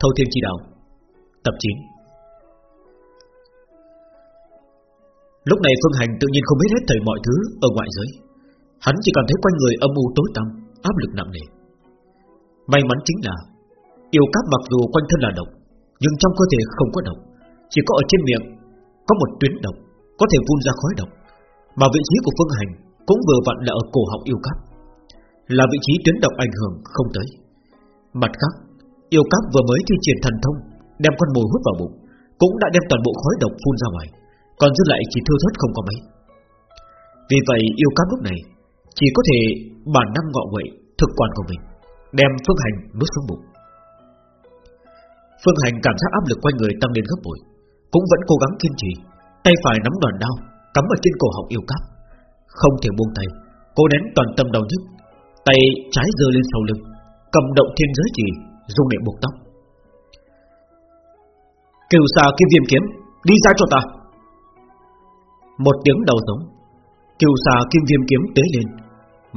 Thâu Thiên Chi Đạo, Tập 9 Lúc này Phương Hành tự nhiên không biết hết thầy mọi thứ ở ngoại giới. Hắn chỉ cảm thấy quanh người âm u tối tăm, Áp lực nặng nề. May mắn chính là, Yêu cáp mặc dù quanh thân là độc, Nhưng trong cơ thể không có độc. Chỉ có ở trên miệng Có một tuyến độc, Có thể phun ra khói độc. Mà vị trí của Phương Hành Cũng vừa vặn là ở cổ họng yêu cáp. Là vị trí tuyến độc ảnh hưởng không tới. Mặt khác Yêu cáp vừa mới thi triển thần thông, Đem con mồi hút vào bụng, Cũng đã đem toàn bộ khói độc phun ra ngoài, Còn dư lại chỉ thưa thớt không có mấy. Vì vậy, yêu cáp lúc này Chỉ có thể bản năng ngọ nguậy Thực quản của mình, Đem Phương Hành nuốt xuống bụng. Phương Hành cảm giác áp lực quanh người tăng lên gấp bội, Cũng vẫn cố gắng kiên trì, Tay phải nắm đòn đao, Cắm ở trên cổ họng yêu cáp. Không thể buông tay, Cố nén toàn tâm đầu nhức, Tay trái giơ lên sau lưng, Cầm động thiên giới chỉ Dùng để buộc tóc. Cửu xà kim viêm kiếm, Đi ra cho ta. Một tiếng đầu giống cửu xà kim viêm kiếm tế lên.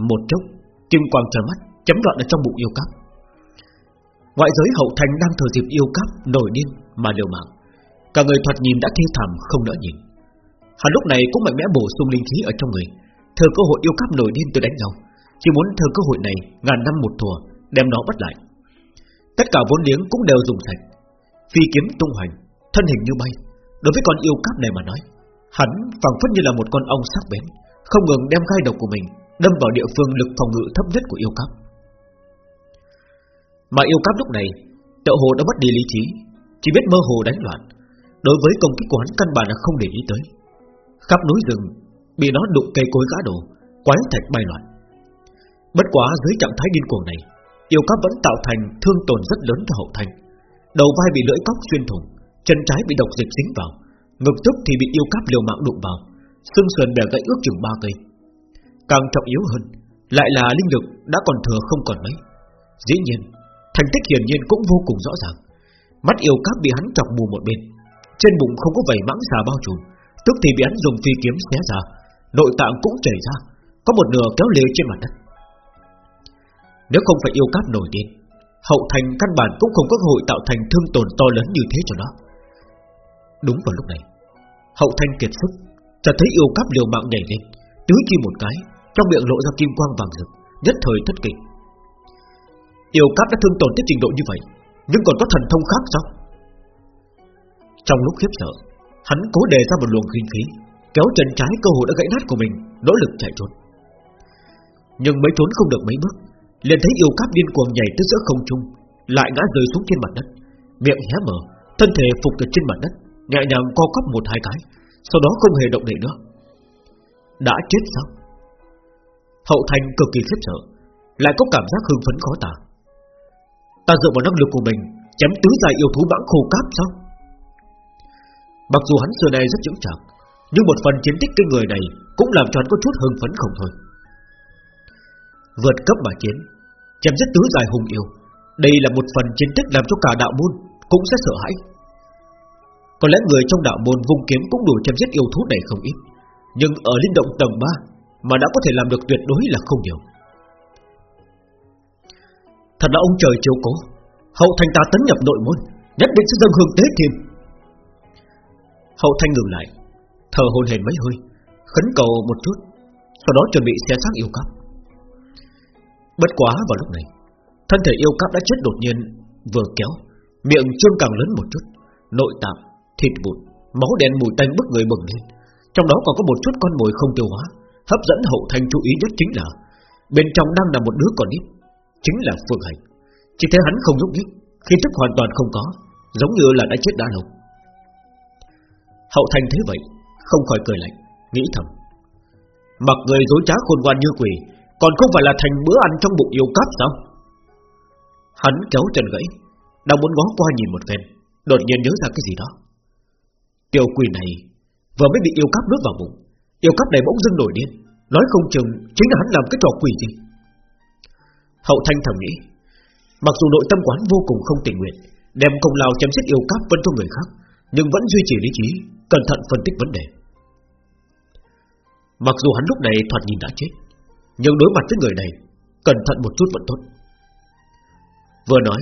Một chốc, Kim quang trở mắt, Chấm đoạn ở trong bụng yêu cáp. Ngoại giới hậu thành đang thừa dịp yêu cáp Nổi điên mà liều mạng. Cả người thoạt nhìn đã thê thảm, không đỡ nhìn. Hắn lúc này cũng mạnh mẽ bổ sung linh khí ở trong người. Thừa cơ hội yêu cáp nổi điên từ đánh nhau. Chỉ muốn thừa cơ hội này, ngàn năm một thùa, Đem nó bắt lại. Tất cả vốn liếng cũng đều dùng sạch. Phi kiếm tung hoành, Thân hình như bay. Đối với con yêu cáp này mà nói, Hắn phảng phất như là một con ong sắc bén, Không ngừng đem gai độc của mình Đâm vào địa phương lực phòng ngự thấp nhất của yêu cáp. Mà yêu cáp lúc này Tợ hồ đã mất đi lý trí, Chỉ biết mơ hồ đánh loạn. Đối với công kích của hắn căn bản là không để ý tới. Khắp núi rừng Bị nó đụng cây cối gã đổ Quái thạch bay loạn. Bất quá dưới trạng thái điên cuồng này Yêu cáp vẫn tạo thành thương tổn rất lớn cho hậu thành. Đầu vai bị lưỡi cóc xuyên thủng, Chân trái bị độc dịch dính vào, Ngực tức thì bị yêu cáp liều mạng đụng vào, Xương sườn bẻ gãy ước chừng ba cây. Càng trọng yếu hơn, Lại là linh lực đã còn thừa không còn mấy. Dĩ nhiên, Thành tích hiển nhiên cũng vô cùng rõ ràng. Mắt yêu cáp bị hắn chọc mù một bên, Trên bụng không có vảy mãng xà bao trùm, Tức thì bị hắn dùng phi kiếm xé ra, Nội tạng cũng chảy ra, Có một nửa kéo lê trên mặt đất. Nếu không phải yêu cáp nổi điên Hậu thành căn bản cũng không có cơ hội tạo thành thương tổn to lớn như thế cho nó. Đúng vào lúc này, Hậu thanh kiệt sức, Chợt thấy yêu cáp liều mạng nhảy lên, Tứ chi một cái, Trong miệng lộ ra kim quang vàng rực, Nhất thời thất kinh. Yêu cáp đã thương tổn tới trình độ như vậy, Nhưng còn có thần thông khác sao? Trong lúc khiếp sợ, Hắn cố đề ra một luồng kinh khí, Kéo chân trái cơ hội đã gãy nát của mình, Nỗ lực chạy trốn. Nhưng mới trốn không được mấy bước liền thấy yêu cáp điên cuồng nhảy tới giữa không trung, Lại ngã rơi xuống trên mặt đất. Miệng hé mở, Thân thể phục từ trên mặt đất, Nhẹ nhàng co quắp một hai cái, Sau đó không hề động đậy nữa. Đã chết sao? Hậu thành cực kỳ khiếp sợ, Lại có cảm giác hưng phấn khó tả. Ta dựa vào năng lực của mình, Chém tứ dài yêu thú bãng khô cáp sao? Mặc dù hắn xưa nay rất chững chạc, Nhưng một phần chiến tích cái người này Cũng làm cho hắn có chút hưng phấn không thôi. Vượt cấp mà chiến. Chém giết tứ dài hùng yêu. Đây là một phần chiến tích làm cho cả đạo môn Cũng sẽ sợ hãi. Có lẽ người trong đạo môn vung kiếm Cũng đủ chém giết yêu thú này không ít. Nhưng ở linh động tầng 3 Mà đã có thể làm được tuyệt đối là không nhiều. Thật là ông trời chiếu cố. Hậu thành ta tấn nhập nội môn, Nhất định sẽ dâng hương tế thêm Hậu thanh ngừng lại, Thở hồn hển mấy hơi, Khấn cầu một chút, Sau đó chuẩn bị xé xác yêu cắp Bất quá vào lúc này Thân thể yêu cắp đã chết đột nhiên Vừa kéo Miệng trương càng lớn một chút Nội tạng, thịt bụt, máu đen mùi tanh bức người bừng lên. Trong đó còn có một chút con mồi không tiêu hóa Hấp dẫn hậu thanh chú ý nhất chính là Bên trong đang là một đứa còn ít Chính là Phương Hành. Chỉ thấy hắn không nhúc nhích Khi thức hoàn toàn không có Giống như là đã chết đã lâu. Hậu thanh thấy vậy Không khỏi cười lạnh Nghĩ thầm. Mặc người dối trá khôn ngoan như quỷ còn không phải là thành bữa ăn trong bụng yêu cắp sao? Hắn kéo chân gãy Đang muốn ngó qua nhìn một phen, Đột nhiên nhớ ra cái gì đó. Tiểu quỷ này Vừa mới bị yêu cắp nuốt vào bụng, Yêu cắp này bỗng dưng nổi điên, Nói không chừng chính là hắn làm cái trò quỷ gì. Hậu thanh thầm nghĩ, Mặc dù nội tâm quán vô cùng không tình nguyện, Đem công lao chém giết yêu cáp phân cho người khác, Nhưng vẫn duy trì lý trí, Cẩn thận phân tích vấn đề. Mặc dù hắn lúc này thoạt nhìn đã chết nhưng đối mặt với người này Cẩn thận một chút vẫn tốt Vừa nói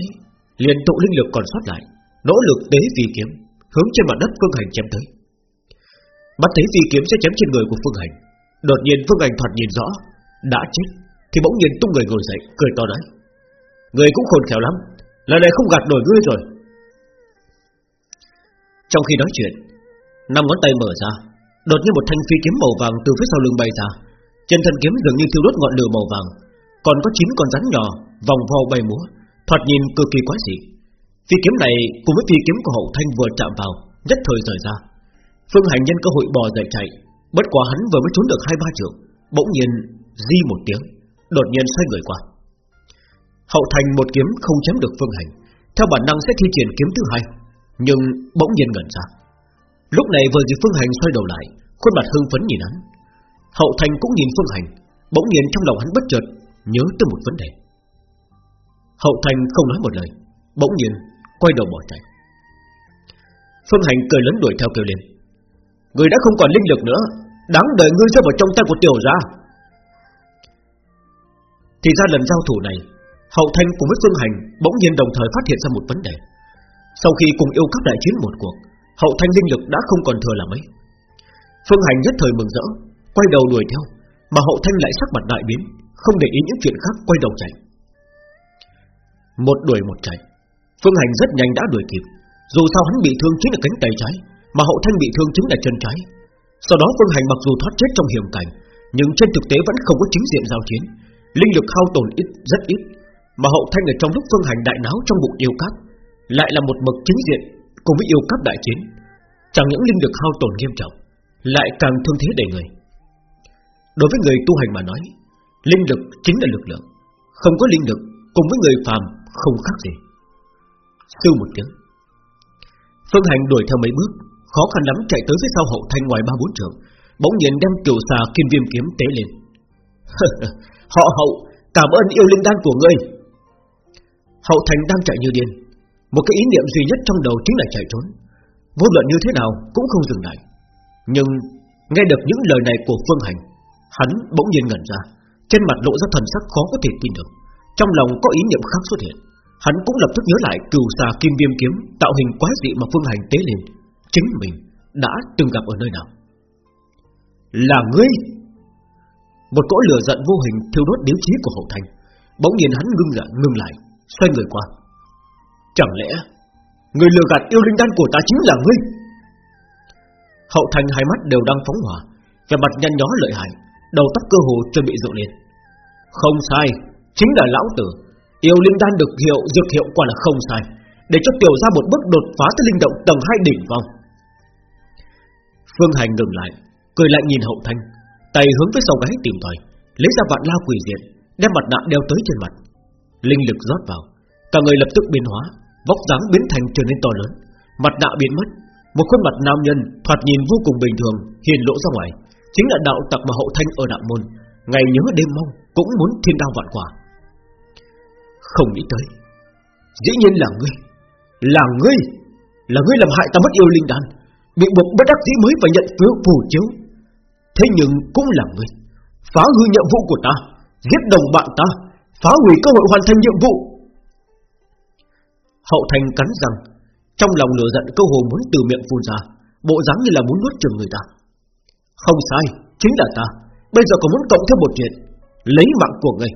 liền tụ linh lực còn sót lại, nỗ lực tế vì kiếm, hướng trên mặt đất Phương Hành chém tới. bắt thấy vì kiếm sẽ chém trên người của Phương Hành, đột nhiên Phương Hành thoạt nhìn rõ, đã chết, thì bỗng nhiên tung người ngồi dậy, cười to nói: "Người cũng khôn khéo lắm, lần này không gạt nổi ngươi rồi." Trong khi nói chuyện, năm ngón tay mở ra, đột nhiên một thanh phi kiếm màu vàng từ phía sau lưng bay ra, trên thân kiếm dường như thiêu đốt ngọn lửa màu vàng, còn có chín con rắn nhỏ vòng vo bay múa, thoạt nhìn cực kỳ quái dị. Phi kiếm này cùng với phi kiếm của hậu thanh vừa chạm vào, nhất thời rời ra. Phương Hành nhân cơ hội bò dậy chạy, bất quá hắn vừa mới trốn được hai ba trượng, bỗng nhiên di một tiếng, đột nhiên xoay người qua. Hậu thành một kiếm không chém được Phương Hành, theo bản năng sẽ thi triển kiếm thứ hai, nhưng bỗng nhiên ngẩn ra. Lúc này vừa dịp Phương Hành xoay đầu lại, khuôn mặt hưng phấn nhìn hắn. Hậu thành cũng nhìn Phương Hành, bỗng nhiên trong lòng hắn bất chợt nhớ tới một vấn đề. Hậu thành không nói một lời, bỗng nhiên quay đầu bỏ chạy. Phương Hành cười lớn đuổi theo kêu lên. Người đã không còn linh lực nữa, đáng đời ngươi rơi vào trong tay của tiểu gia. Thì ra lần giao thủ này, Hậu Thanh cùng với Phương Hành bỗng nhiên đồng thời phát hiện ra một vấn đề. Sau khi cùng yêu cấp đại chiến một cuộc, Hậu Thanh linh lực đã không còn thừa là mấy. Phương Hành nhất thời mừng rỡ, quay đầu đuổi theo, mà Hậu Thanh lại sắc mặt đại biến, không để ý những chuyện khác quay đầu chạy. Một đuổi một chạy, Phương Hành rất nhanh đã đuổi kịp, dù sao hắn bị thương chính là cánh tay trái, mà Hậu Thanh bị thương chính là chân trái. Sau đó Phương Hành mặc dù thoát chết trong hiểm cảnh, nhưng trên thực tế vẫn không có chính diện giao chiến, linh lực hao tổn ít rất ít, mà Hậu Thanh ở trong lúc Phương Hành đại náo trong bụng yêu cát, lại là một mực chính diện cùng với yêu cát đại chiến, chẳng những linh lực hao tổn nghiêm trọng, lại càng thương thế đầy người. Đối với người tu hành mà nói, linh lực chính là lực lượng, không có linh lực cùng với người phàm không khác gì. Sư một tiếng, Phương Hành đuổi theo mấy bước, khó khăn lắm chạy tới phía sau hậu thanh ngoài ba bốn trường, bỗng nhiên đem tiểu xà kim viêm kiếm tế lên. Họ hậu, cảm ơn yêu linh đan của ngươi. Hậu thành đang chạy như điên, một cái ý niệm duy nhất trong đầu chính là chạy trốn, vô luận như thế nào cũng không dừng lại. Nhưng nghe được những lời này của Phương Hành, hắn bỗng nhiên ngẩn ra, trên mặt lộ ra thần sắc khó có thể tin được, trong lòng có ý niệm khác xuất hiện. Hắn cũng lập tức nhớ lại cừu xà kim viêm kiếm tạo hình quái dị mà Phương Hành tế lên, chính mình đã từng gặp ở nơi nào. Là ngươi! Một cỗ lửa giận vô hình thiêu đốt điếu chí của hậu thành, bỗng nhiên hắn ngưng lại, ngưng lại, xoay người qua. Chẳng lẽ người lừa gạt yêu linh đan của ta chính là ngươi? Hậu thành hai mắt đều đang phóng hỏa, vẻ mặt nhăn nhó lợi hại, đầu tóc cơ hồ chuẩn bị rộ lên. Không sai, chính là lão tử. Yêu linh đan được hiệu dược hiệu quả là không sai, để cho tiểu ra một bước đột phá tới linh động tầng hai đỉnh vong. Phương Hành ngừng lại, cười lại nhìn hậu thanh, tay hướng tới sau gáy tìm tòi, lấy ra vạn lao quỷ diện, đem mặt nạ đeo tới trên mặt. Linh lực rót vào, cả người lập tức biến hóa, vóc dáng biến thành trở nên to lớn, mặt nạ biến mất, một khuôn mặt nam nhân thoạt nhìn vô cùng bình thường hiện lộ ra ngoài, chính là đạo tặc mà hậu thanh ở đạo môn, ngày nhớ đêm mong cũng muốn thiên đao vạn quả. Không nghĩ tới, dĩ nhiên là ngươi, là ngươi, là ngươi làm hại ta mất yêu linh đan, bị buộc bất đắc dĩ mới phải nhận phiếu phù chiếu. Thế nhưng cũng là ngươi, phá hư nhiệm vụ của ta, giết đồng bạn ta, phá hủy cơ hội hoàn thành nhiệm vụ. Hậu thành cắn răng, trong lòng lửa giận câu hồ muốn từ miệng phun ra, bộ dáng như là muốn nuốt chửng người ta. Không sai, chính là ta. Bây giờ còn muốn cộng thêm một chuyện, lấy mạng của ngươi.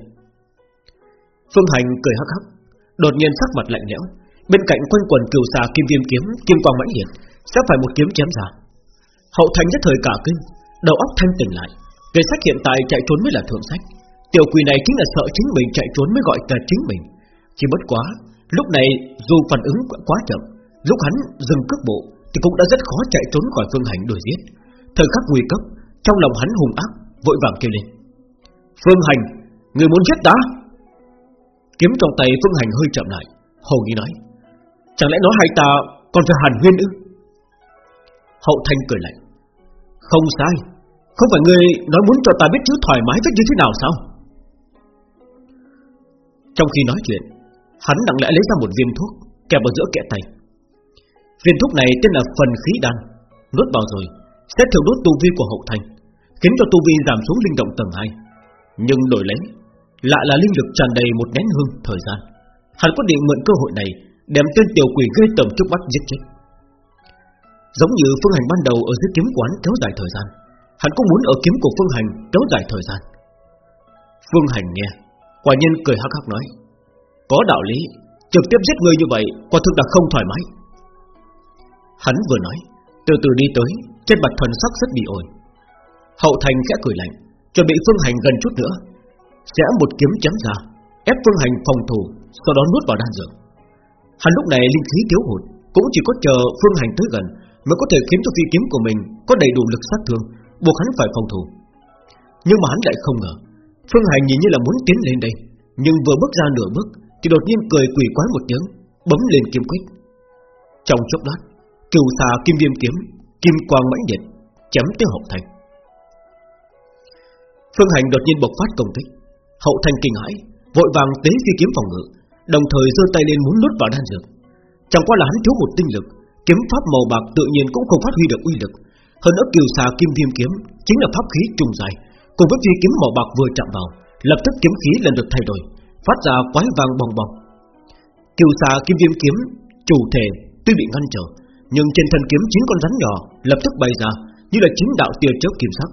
Phương Hành cười hắc hắc, đột nhiên sắc mặt lạnh lẽo, bên cạnh quanh quần cừu xà kim viêm kiếm, kim quang mãnh liệt, sẽ phải một kiếm chém ra. Hậu thành nhất thời cả kinh, đầu óc thanh tỉnh lại, kế sách hiện tại chạy trốn mới là thượng sách. Tiểu quỷ này chính là sợ chính mình chạy trốn mới gọi cả chính mình. Chỉ bất quá, lúc này dù phản ứng quá chậm, lúc hắn dừng cước bộ thì cũng đã rất khó chạy trốn khỏi phương hành đuổi giết. Thời khắc nguy cấp, trong lòng hắn hùng ác, vội vàng kêu lên: "Phương hành, người muốn giết ta?" Kiếm trong tay Phương hành hơi chậm lại, hồ nghi nói: "Chẳng lẽ nói hai ta còn phải hàn huyên ư?" Hậu Thanh cười lạnh: "Không sai, không phải ngươi nói muốn cho ta biết chữ thoải mái viết như thế nào sao?" Trong khi nói chuyện, hắn lặng lẽ lấy ra một viên thuốc kẹp vào giữa kẽ tay. Viên thuốc này tên là phần khí đan, nuốt vào rồi sẽ thiểu đốt tu vi của hậu thành, khiến cho tu vi giảm xuống linh động tầng 2. Nhưng đổi lấy lại là linh lực tràn đầy một nén hương thời gian. Hắn quyết định mượn cơ hội này Đem tên tiểu quỷ gây tầm trước mắt giết chết Giống như Phương Hành ban đầu ở dưới kiếm quán kéo dài thời gian Hắn cũng muốn ở kiếm của Phương Hành kéo dài thời gian Phương Hành nghe Quả nhân cười hắc hắc nói Có đạo lý Trực tiếp giết người như vậy Quả thực là không thoải mái Hắn vừa nói Từ từ đi tới trên mặt thần sắc rất bị ổi. Hậu thành khẽ cười lạnh, Chuẩn bị Phương Hành gần chút nữa. Sẽ một kiếm chém ra, Ép Phương Hành phòng thủ, Sau đó nuốt vào đan dược. Hắn lúc này linh khí thiếu hụt, Cũng chỉ có chờ Phương Hành tới gần Mới có thể khiến cho phi kiếm của mình Có đầy đủ lực sát thương, Buộc hắn phải phòng thủ. Nhưng mà hắn lại không ngờ, Phương Hành nhìn như là muốn tiến lên đây, Nhưng vừa bước ra nửa bước Thì đột nhiên cười quỷ quái một tiếng, Bấm lên kiếm quyết. Trong chốc lát, Cửu xà kim viêm kiếm Kim quang mãnh liệt Chém tới hậu thành. Phương Hành đột nhiên bộc phát công kích. Hậu thành kinh hãi, Vội vàng tế phi kiếm phòng ngự, Đồng thời giơ tay lên muốn nuốt vào đan dược. Chẳng qua là hắn thiếu một tinh lực, Kiếm pháp màu bạc tự nhiên cũng không phát huy được uy lực. Hơn nữa kiều xà kim viêm kiếm Chính là pháp khí trùng dài, Cùng với phi kiếm màu bạc vừa chạm vào, Lập tức kiếm khí lần được thay đổi, Phát ra quái vàng bồng bồng. Kiều xà kim viêm kiếm Chủ thể tuy bị ngăn trở nhưng trên thân kiếm chín con rắn nhỏ Lập tức bay ra, như là chính đạo tia chớp kim sắc.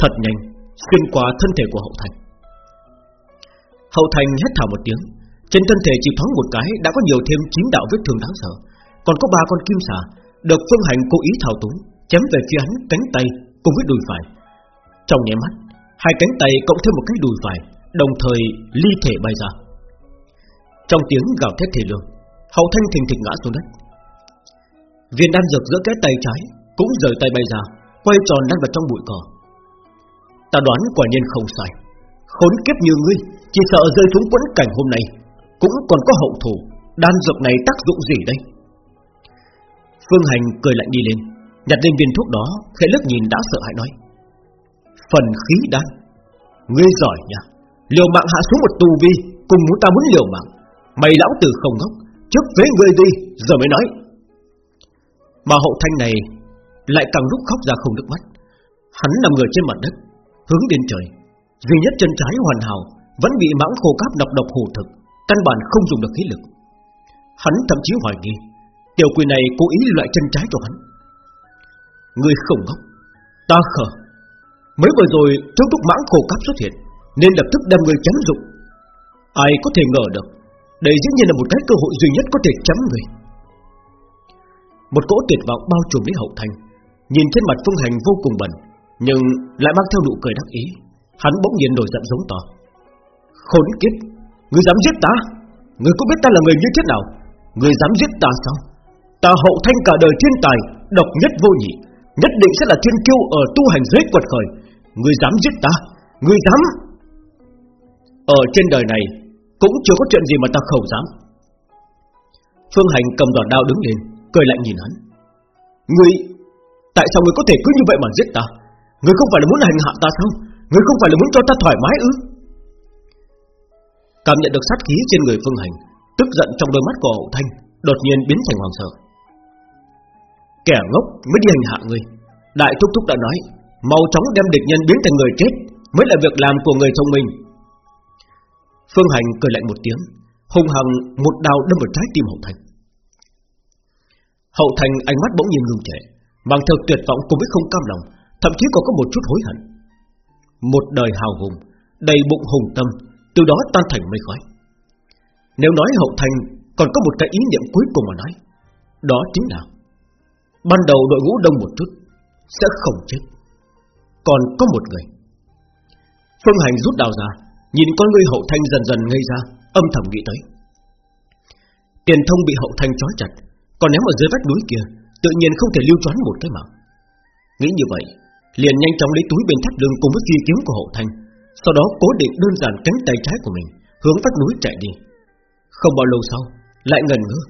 Thật nhanh, Xuyên qua thân thể của hậu thành. Hậu thành hét thảo một tiếng, Trên thân thể chỉ thoáng một cái Đã có nhiều thêm chín đạo vết thương đáng sợ, Còn có ba con kim xà Được phương hành cố ý thao túng, Chém về phía hắn cánh tay cùng với đùi phải. Trong nháy mắt, Hai cánh tay cộng thêm một cái đùi phải, Đồng thời ly thể bay ra. Trong tiếng gào thét thể lương, Hậu thanh thình thịch ngã xuống đất. Viên đan dược giữa cái tay trái Cũng rời tay bay ra, Quay tròn đang vào trong bụi cỏ. Ta đoán quả nhiên không sai. Khốn kiếp như ngươi, Chỉ sợ rơi xuống quẫn cảnh hôm nay, Cũng còn có hậu thủ Đan dược này tác dụng gì đây? Phương Hành cười lạnh đi lên, Nhặt lên viên thuốc đó, Khẽ lướt nhìn đã sợ hãi nói. Phần khí đan, Ngươi giỏi nha Liều mạng hạ xuống một tu vi, Cùng muốn ta muốn liều mạng. Mày lão tử không ngốc, Trước với ngươi đi Giờ mới nói. Mà hậu thanh này Lại càng lúc khóc ra không nước mắt. Hắn nằm người trên mặt đất, Hướng đến trời. Duy nhất chân trái hoàn hảo, Vẫn bị mãng khô cáp độc độc hồ thực, Căn bản không dùng được khí lực. Hắn thậm chí hoài nghi, Tiểu quỷ này cố ý loại chân trái cho hắn. Người không ngốc, Ta khờ. Mới vừa rồi trong lúc mãng khô cáp xuất hiện, Nên lập tức đem người chấm dụng. Ai có thể ngờ được, Đây dĩ nhiên là một cái cơ hội duy nhất có thể chấm người. Một cỗ tuyệt vọng bao trùm lấy hậu thành Nhìn trên mặt phương hành vô cùng bẩn, Nhưng lại mang theo nụ cười đắc ý. Hắn bỗng nhiên nổi giận giống to. Khốn kiếp! Người dám giết ta? Người có biết ta là người như thế nào? Người dám giết ta sao? Ta hậu thanh cả đời thiên tài, Độc nhất vô nhị, Nhất định sẽ là thiên kiêu ở tu hành giới quật khởi. Người dám giết ta? Người dám! Ở trên đời này, Cũng chưa có chuyện gì mà ta không dám. Phương Hành cầm đòn đao đứng lên. Cười lạnh nhìn hắn. Người Tại sao người có thể cứ như vậy mà giết ta? Người không phải là muốn hành hạ ta sao? Người không phải là muốn cho ta thoải mái ư? Cảm nhận được sát khí trên người Phương Hành, Tức giận trong đôi mắt của Hậu Thanh Đột nhiên biến thành hoàng sợ. Kẻ ngốc mới đi hành hạ người Đại Thúc Thúc đã nói, Mau chóng đem địch nhân biến thành người chết Mới là việc làm của người thông minh. Phương Hành cười lạnh một tiếng, hung hăng một đao đâm vào trái tim Hậu Thành Hậu Thành ánh mắt bỗng nhiên ngừng trệ Bằng theo tuyệt vọng cùng với không cam lòng, Thậm chí còn có một chút hối hận. Một đời hào hùng, Đầy bụng hùng tâm, Từ đó tan thành mây khói. Nếu nói Hậu Thành còn có một cái ý niệm cuối cùng mà nói, Đó chính là Ban đầu đội ngũ đông một chút Sẽ không chết, Còn có một người. Phương Hành rút đào ra, Nhìn con người hậu thanh dần dần ngây ra, Âm thầm nghĩ tới. Tiền thông bị hậu thanh trói chặt còn ném ở dưới vách núi kia, Tự nhiên không thể lưu choán một cái mạng Nghĩ như vậy, Liền nhanh chóng lấy túi bên thắt lưng cùng với phi kiếm của hậu thanh, Sau đó cố định đơn giản cánh tay trái của mình, Hướng vách núi chạy đi. Không bao lâu sau, Lại ngần ngơ.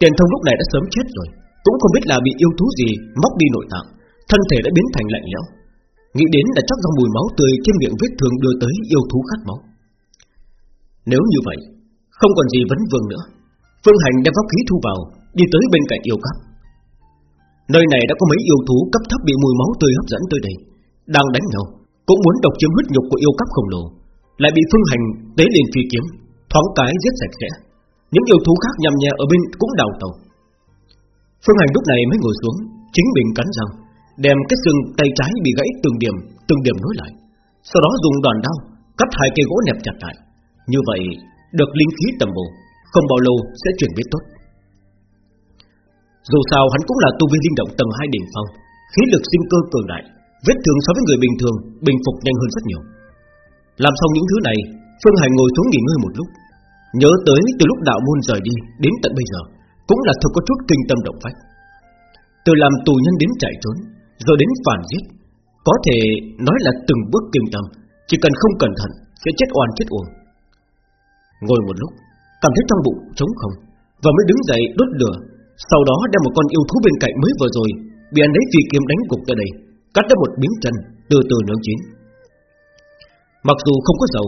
Tiền thông lúc này đã sớm chết rồi, Cũng không biết là bị yêu thú gì móc đi nội tạng, Thân thể đã biến thành lạnh lẽo. Nghĩ đến là chắc do mùi máu tươi trên miệng vết thương đưa tới yêu thú khát máu. Nếu như vậy, Không còn gì vấn vương nữa. Phương Hành đem pháp khí thu vào Đi tới bên cạnh yêu cấp Nơi này đã có mấy yêu thú cấp thấp bị mùi máu tươi hấp dẫn tới đây, Đang đánh nhau, Cũng muốn độc chiếm huyết nhục của yêu cấp khổng lồ, Lại bị Phương Hành tế liền phi kiếm, Thoáng cái giết sạch sẽ. Những yêu thú khác nhằm nhẹ ở bên cũng đào tàu Phương Hành lúc này mới ngồi xuống, Chính mình cắn răng, Đem cái xương tay trái bị gãy từng điểm Từng điểm nối lại, Sau đó dùng đòn đao Cắt hai cây gỗ nẹp chặt lại. Như vậy, được linh khí tầm bổ, Không bao lâu sẽ chuyển biến tốt. Dù sao hắn cũng là tu vi linh động tầng 2 đỉnh phong, Khí lực sinh cơ cường đại, Vết thương so với người bình thường, Bình phục nhanh hơn rất nhiều. Làm xong những thứ này, Phương Hành ngồi xuống nghỉ ngơi một lúc, Nhớ tới từ lúc đạo môn rời đi Đến tận bây giờ, Cũng là thật có chút kinh tâm động phách. Từ làm tù nhân đến chạy trốn, Rồi đến phản giết, Có thể nói là từng bước kinh tâm, Chỉ cần không cẩn thận Sẽ chết oan chết uổng. Ngồi một lúc, Cảm thấy trong bụng trống không, Và mới đứng dậy đốt lửa sau đó đem một con yêu thú bên cạnh mới vừa rồi, Bị anh lấy phi kiếm đánh cục tới đây, Cắt ra một miếng chân, từ từ nướng chín. Mặc dù không có dầu,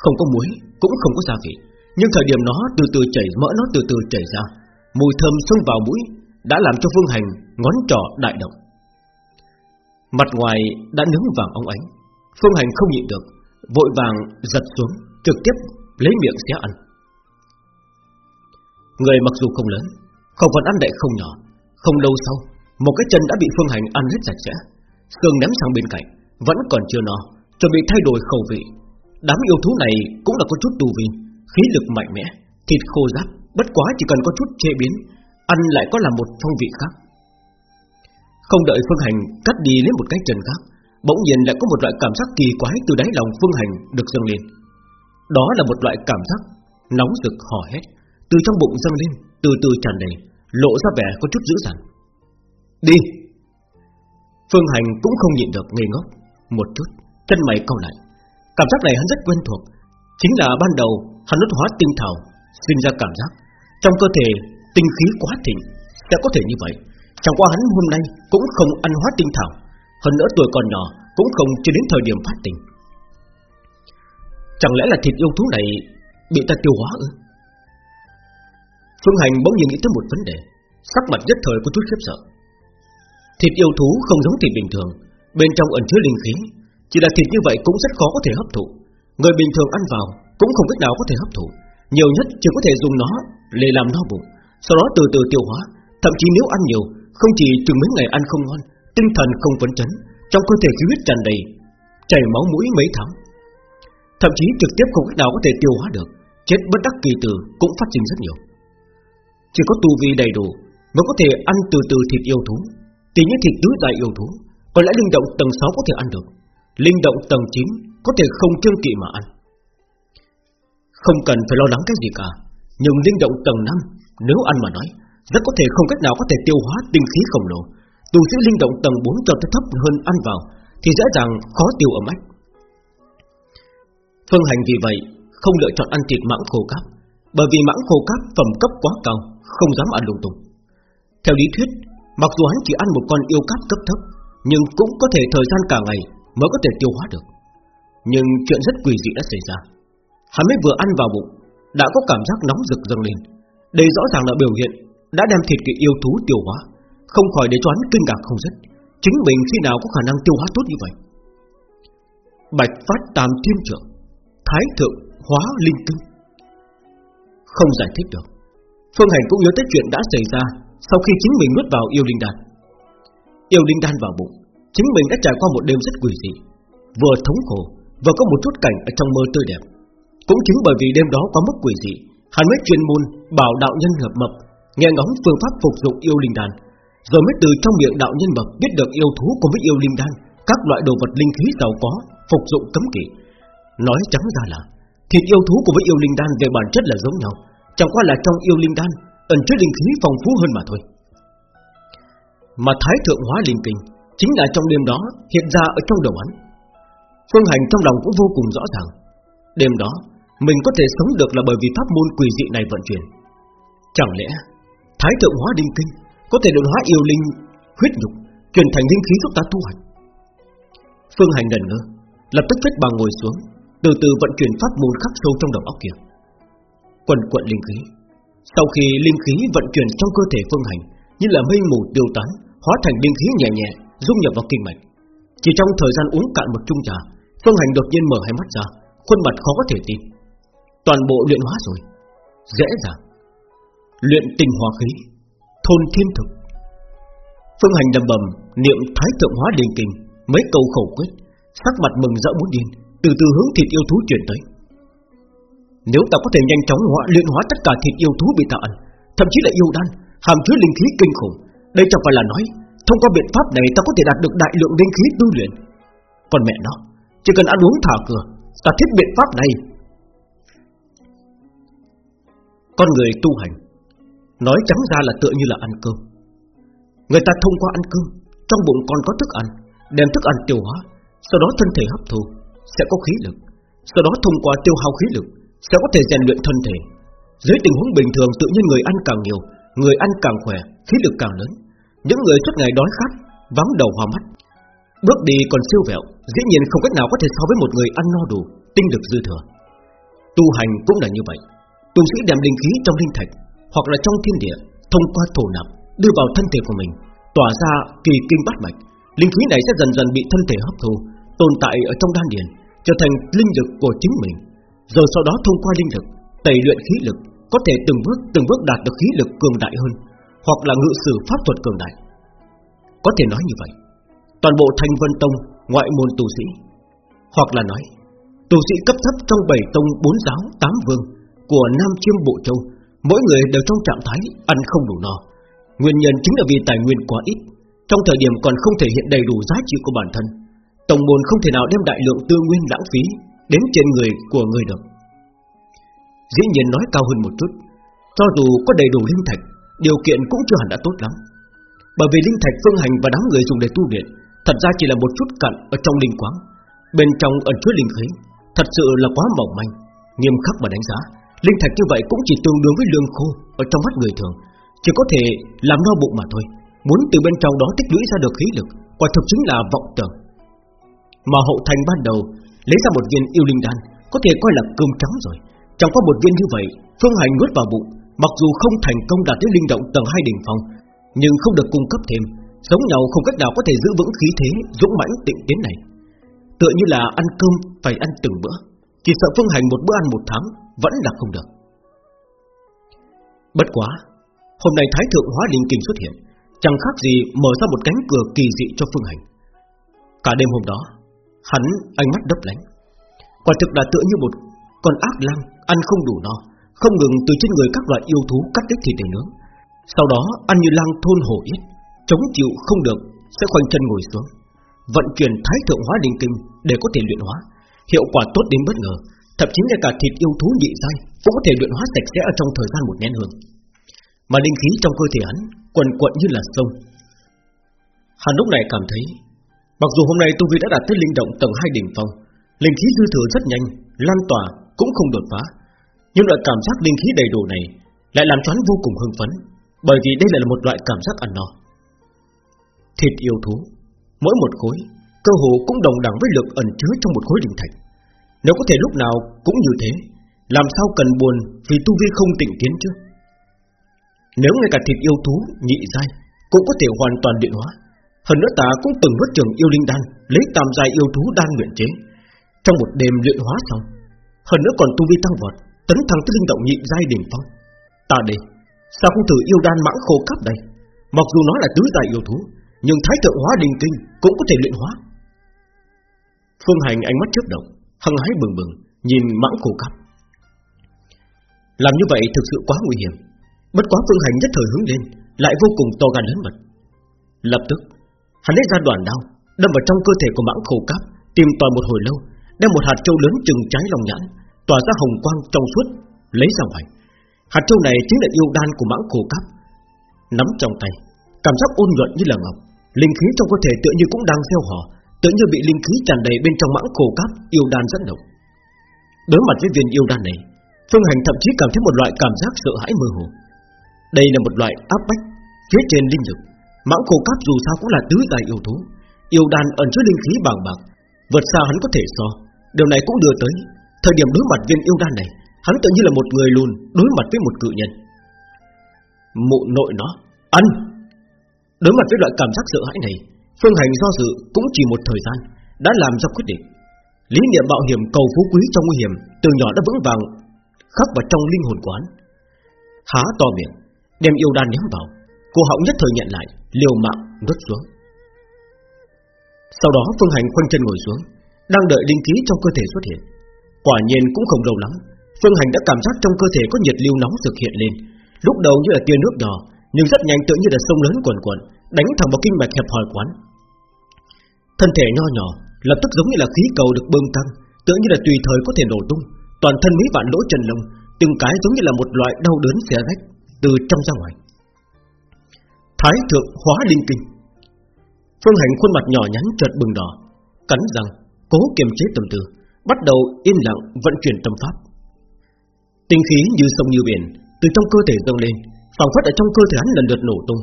Không có muối, Cũng không có gia vị, Nhưng thời điểm nó từ từ chảy, mỡ nó từ từ chảy ra, Mùi thơm xông vào mũi, Đã làm cho Phương Hành ngón trỏ đại động. Mặt ngoài đã nướng vàng óng ánh, Phương Hành không nhịn được, Vội vàng giật xuống, Trực tiếp lấy miệng xé ăn. Người mặc dù không lớn không còn ăn đệ không nhỏ Không lâu sau, Một cái chân đã bị Phương Hành ăn hết sạch sẽ. Xương ném sang bên cạnh, Vẫn còn chưa no, Chuẩn bị thay đổi khẩu vị. Đám yêu thú này cũng là có chút tu vi, Khí lực mạnh mẽ, Thịt khô ráp, Bất quá chỉ cần có chút chế biến, Ăn lại có là một phong vị khác. Không đợi Phương Hành cắt đi lấy một cái chân khác, Bỗng nhiên lại có một loại cảm giác kỳ quái Từ đáy lòng Phương Hành được dâng lên. Đó là một loại cảm giác Nóng rực hò hét, Từ trong bụng dâng lên. Từ từ tràn đầy Lộ ra vẻ có chút dữ dằn. Đi. Phương Hành cũng không nhịn được ngây ngốc. Một chút, chân mày cau lại. Cảm giác này hắn rất quen thuộc. Chính là ban đầu hắn đốt hóa tinh thảo Sinh ra cảm giác Trong cơ thể tinh khí quá thịnh Sẽ có thể như vậy. Chẳng qua hắn hôm nay cũng không ăn hóa tinh thảo Hơn nữa tuổi còn nhỏ Cũng không chưa đến thời điểm phát tình. Chẳng lẽ là thịt yêu thú này Bị ta tiêu hóa ư? Phương Hành bỗng nhiên nghĩ tới một vấn đề, Sắc mặt nhất thời có chút khiếp sợ. Thịt yêu thú không giống thịt bình thường, Bên trong ẩn chứa linh khí, Chỉ là thịt như vậy cũng rất khó có thể hấp thụ. Người bình thường ăn vào Cũng không cách nào có thể hấp thụ, Nhiều nhất chỉ có thể dùng nó để làm no bụng, Sau đó từ từ tiêu hóa, Thậm chí nếu ăn nhiều, Không chỉ chừng mấy ngày ăn không ngon, Tinh thần không phấn chấn, Trong cơ thể khí huyết tràn đầy, Chảy máu mũi mấy tháng. Thậm chí trực tiếp không cách nào có thể tiêu hóa được, Chết bất đắc kỳ tử cũng phát sinh rất nhiều. Chỉ có tu vi đầy đủ Mới có thể ăn từ từ thịt yêu thú. Tỷ như thịt tứ đại yêu thú, Có lẽ linh động tầng 6 có thể ăn được. Linh động tầng 9 Có thể không kiêng kỵ mà ăn. Không cần phải lo lắng cái gì cả, Nhưng linh động tầng 5 Nếu ăn mà nói, Rất có thể không cách nào có thể tiêu hóa tinh khí khổng lồ. Tu sĩ linh động tầng 4 cho tới thấp hơn ăn vào, Thì dễ dàng khó tiêu ở mắt. Phương Hành vì vậy Không lựa chọn ăn thịt mãng khô cáp Bởi vì mãng khô cáp phẩm cấp quá cao không dám ăn lung tung. Theo lý thuyết, Mặc dù hắn chỉ ăn một con yêu cáp cấp thấp, Nhưng cũng có thể thời gian cả ngày Mới có thể tiêu hóa được. Nhưng chuyện rất quỷ dị đã xảy ra. Hắn mới vừa ăn vào bụng, Đã có cảm giác nóng rực dâng lên. Đây rõ ràng là biểu hiện Đã đem thịt kỵ yêu thú tiêu hóa, Không khỏi để choán kinh ngạc không dứt. Chính mình khi nào có khả năng tiêu hóa tốt như vậy? Bạch phát tam thiên trưởng, Thái thượng hóa linh kinh. Không giải thích được. Phương Hành cũng nhớ tới chuyện đã xảy ra sau khi chính mình nuốt vào yêu linh đan. Yêu linh đan vào bụng, Chính mình đã trải qua một đêm rất quỷ dị, Vừa thống khổ, Vừa có một chút cảnh ở trong mơ tươi đẹp. Cũng chính bởi vì đêm đó có mức quỷ dị Hắn mới chuyên môn bảo đạo nhân hợp mập, Nghe ngóng phương pháp phục dụng yêu linh đan, Rồi mới từ trong miệng đạo nhân mập Biết được yêu thú của với yêu linh đan, Các loại đồ vật linh khí giàu có, Phục dụng cấm kỵ. Nói trắng ra là, Thịt yêu thú của với yêu linh đan về bản chất là giống nhau Chẳng qua là trong yêu linh đan ẩn chứa linh khí phong phú hơn mà thôi. Mà Thái Thượng Hóa Linh Kinh chính là trong đêm đó hiện ra ở trong đầu hắn. Phương Hành trong lòng cũng vô cùng rõ ràng. Đêm đó mình có thể sống được là bởi vì pháp môn quỷ dị này vận chuyển. Chẳng lẽ Thái Thượng Hóa Linh Kinh có thể đột hóa yêu linh huyết nhục chuyển thành linh khí giúp ta tu hành? Phương Hành đần ngơ, lập tức vết bằng ngồi xuống, từ từ vận chuyển pháp môn khắc sâu trong đầu óc kia. Quần quận linh khí. Sau khi linh khí vận chuyển trong cơ thể Phương Hành Như là mây mù tiêu tán, Hóa thành linh khí nhẹ nhẹ, dung nhập vào kinh mạch. Chỉ trong thời gian uống cạn một chung trà, Phương Hành đột nhiên mở hai mắt ra, Khuôn mặt khó có thể tin. Toàn bộ luyện hóa rồi. Dễ dàng. Luyện tinh hóa khí, Thôn thiên thực. Phương hành đầm bầm, Niệm thái thượng hóa liên kinh, Mấy câu khẩu quyết, Sắc mặt mừng rỡ muốn điên, Từ từ hướng thịt yêu thú chuyển tới. Nếu ta có thể nhanh chóng hóa, luyện hóa tất cả thịt yêu thú bị ta ăn Thậm chí là yêu đan Hàm chứa linh khí kinh khủng Đây chẳng phải là nói Thông qua biện pháp này ta có thể đạt được đại lượng linh khí tu luyện. Còn mẹ nó Chỉ cần ăn uống thả cửa Ta thiết biện pháp này. Con người tu hành Nói trắng ra là tựa như là ăn cơm. Người ta thông qua ăn cơm Trong bụng còn có thức ăn Đem thức ăn tiêu hóa Sau đó thân thể hấp thu Sẽ có khí lực. Sau đó thông qua tiêu hao khí lực sẽ có thể rèn luyện thân thể? Dưới tình huống bình thường tự nhiên người ăn càng nhiều, Người ăn càng khỏe, Khí lực càng lớn. Những người suốt ngày đói khát, Vắng đầu hoa mắt. Bước đi còn siêu vẹo, Dĩ nhiên không cách nào có thể so với một người ăn no đủ, Tinh lực dư thừa. Tu hành cũng là như vậy. Tu sĩ đem linh khí trong linh thạch, Hoặc là trong thiên địa, Thông qua thổ nạp, đưa vào thân thể của mình, Tỏa ra kỳ kinh bát mạch. Linh khí này sẽ dần dần bị thân thể hấp thu, Tồn tại ở trong đan điền, Trở thành linh lực của chính mình. Rồi sau đó thông qua linh lực, Tẩy luyện khí lực, Có thể từng bước từng bước đạt được khí lực cường đại hơn, Hoặc là ngự sử pháp thuật cường đại. Có thể nói như vậy, Toàn bộ thanh vân tông, Ngoại môn tu sĩ, Hoặc là nói, Tu sĩ cấp thấp trong bảy tông bốn giáo, tám vương Của Nam Chiêm Bộ Châu, Mỗi người đều trong trạng thái ăn không đủ no. Nguyên nhân chính là vì tài nguyên quá ít, Trong thời điểm còn không thể hiện đầy đủ giá trị của bản thân Tổng môn không thể nào đem đại lượng tư nguyên lãng phí Đến trên người của người được Dĩ nhiên nói cao hơn một chút, Cho dù có đầy đủ linh thạch, Điều kiện cũng chưa hẳn đã tốt lắm. Bởi vì linh thạch phương hành và đám người dùng để tu luyện, Thật ra chỉ là một chút cặn ở trong linh quáng. Bên trong ẩn chứa linh khí, Thật sự là quá mỏng manh, Nghiêm khắc mà đánh giá. Linh thạch như vậy cũng chỉ tương đương với lương khô Ở trong mắt người thường, Chỉ có thể làm no bụng mà thôi. Muốn từ bên trong đó tích lũy ra được khí lực, Quả thực chính là vọng tưởng. Mà hậu thành ban đầu Lấy ra một viên yêu linh đan, Có thể coi là cơm trắng rồi. Chẳng có một viên như vậy, Phương Hành nuốt vào bụng, Mặc dù không thành công đạt tới linh động tầng hai đỉnh phong, Nhưng không được cung cấp thêm. Giống nhau không cách nào có thể giữ vững khí thế Dũng mãnh tịnh tiến này. Tựa như là ăn cơm phải ăn từng bữa, Chỉ sợ Phương Hành một bữa ăn một tháng Vẫn là không được. Bất quá, Hôm nay Thái Thượng Hóa Linh Kinh xuất hiện, Chẳng khác gì mở ra một cánh cửa kỳ dị cho Phương Hành. Cả đêm hôm đó Hắn ánh mắt đấp lánh. Quả thực là tựa như một con ác lang Ăn không đủ no, Không ngừng từ trên người các loại yêu thú cắt đứt thịt để nướng. Sau đó ăn như lang thôn hổ ít Chống chịu không được, Sẽ khoanh chân ngồi xuống, Vận chuyển thái thượng hóa linh kinh Để có thể luyện hóa. Hiệu quả tốt đến bất ngờ, Thậm chí ngay cả thịt yêu thú nhị dai Cũng có thể luyện hóa sạch sẽ ở trong thời gian một nén hương. Mà linh khí trong cơ thể hắn Quần quận như là sông. Hắn lúc này cảm thấy Mặc dù hôm nay tu vi đã đạt tới linh động tầng 2 đỉnh phong, Linh khí dư thừa rất nhanh, Lan tỏa cũng không đột phá. Nhưng loại cảm giác linh khí đầy đủ này Lại làm choán vô cùng hưng phấn, Bởi vì đây là một loại cảm giác ăn no. Thịt yêu thú, Mỗi một khối, Cơ hồ cũng đồng đẳng với lực ẩn chứa trong một khối linh thạch. Nếu có thể lúc nào cũng như thế, Làm sao cần buồn Vì tu vi không tỉnh tiến chứ? Nếu ngay cả thịt yêu thú Nhị dai Cũng có thể hoàn toàn điện hóa hơn nữa ta cũng từng nuốt trường yêu linh đan, Lấy tam giai yêu thú đan luyện chế. Trong một đêm luyện hóa xong, Hơn nữa còn tu vi tăng vọt, Tấn thăng tới linh động nhị giai đỉnh phong. Ta đây, Sao không thử yêu đan mãng khô cấp đây? Mặc dù nó là tứ giai yêu thú, Nhưng thái thượng hóa đình kinh Cũng có thể luyện hóa. Phương hành ánh mắt chớp động, Hăng hái bừng bừng, Nhìn mãng khô cấp Làm như vậy thực sự quá nguy hiểm. Bất quá phương hành nhất thời hướng lên, Lại vô cùng to gan lớn mật. Lập tức Hắn lấy ra đoàn đao, Đâm vào trong cơ thể của mãng khổ cáp Tìm tòi một hồi lâu, Đem một hạt châu lớn chừng trái lòng nhãn, Tỏa ra hồng quang trong suốt, Lấy ra ngoài. Hạt châu này chính là yêu đan của mãng khổ cáp Nắm trong tay, Cảm giác ôn nhuận như là ngọc, Linh khí trong cơ thể tựa như cũng đang gieo họ Tựa như bị linh khí tràn đầy bên trong mãng khổ cáp Yêu đan dẫn động. Đối mặt với viên yêu đan này, Phương Hành thậm chí cảm thấy một loại cảm giác sợ hãi mơ hồ. Đây là một loại áp bách Phía trên linh lực Mãng khô cáp dù sao cũng là tứ đại yêu thú. Yêu đan ẩn chứa linh khí bàng bạc. Vượt xa hắn có thể so. Điều này cũng đưa tới, Thời điểm đối mặt viên yêu đan này, Hắn tự như là một người lùn đối mặt với một cự nhân. Mụ nội nó, Ăn! Đối mặt với loại cảm giác sợ hãi này, Phương Hành do dự cũng chỉ một thời gian, Đã làm ra quyết định. Lý niệm bảo hiểm cầu phú quý trong nguy hiểm Từ nhỏ đã vững vàng Khắc vào trong linh hồn quán Há to miệng, Đem yêu đan ném vào. Cô họng nhất thời nhận lại, Liều mạng nuốt xuống. Sau đó Phương Hành khoanh chân ngồi xuống, Đang đợi linh khí trong cơ thể xuất hiện. Quả nhiên cũng không lâu lắm, Phương Hành đã cảm giác trong cơ thể có nhiệt lưu nóng thực hiện lên. Lúc đầu như là tia nước nhỏ Nhưng rất nhanh tự như là sông lớn cuồn cuộn, Đánh thẳng vào kinh mạch hẹp hòi quán. Thân thể nho nhỏ, Lập tức giống như là khí cầu được bơm tăng, Tự như là tùy thời có thể nổ tung. Toàn thân mấy vạn lỗ chân lông, Từng cái giống như là một loại đau đớn xé rách Từ trong ra ngoài. Thái thượng hóa linh kinh. Phương Hành khuôn mặt nhỏ nhắn chợt bừng đỏ, Cắn răng, Cố kiềm chế tâm tư, Bắt đầu yên lặng vận chuyển tâm pháp. Tinh khí như sông như biển Từ trong cơ thể dâng lên, phảng phất ở trong cơ thể hắn lần lượt nổ tung.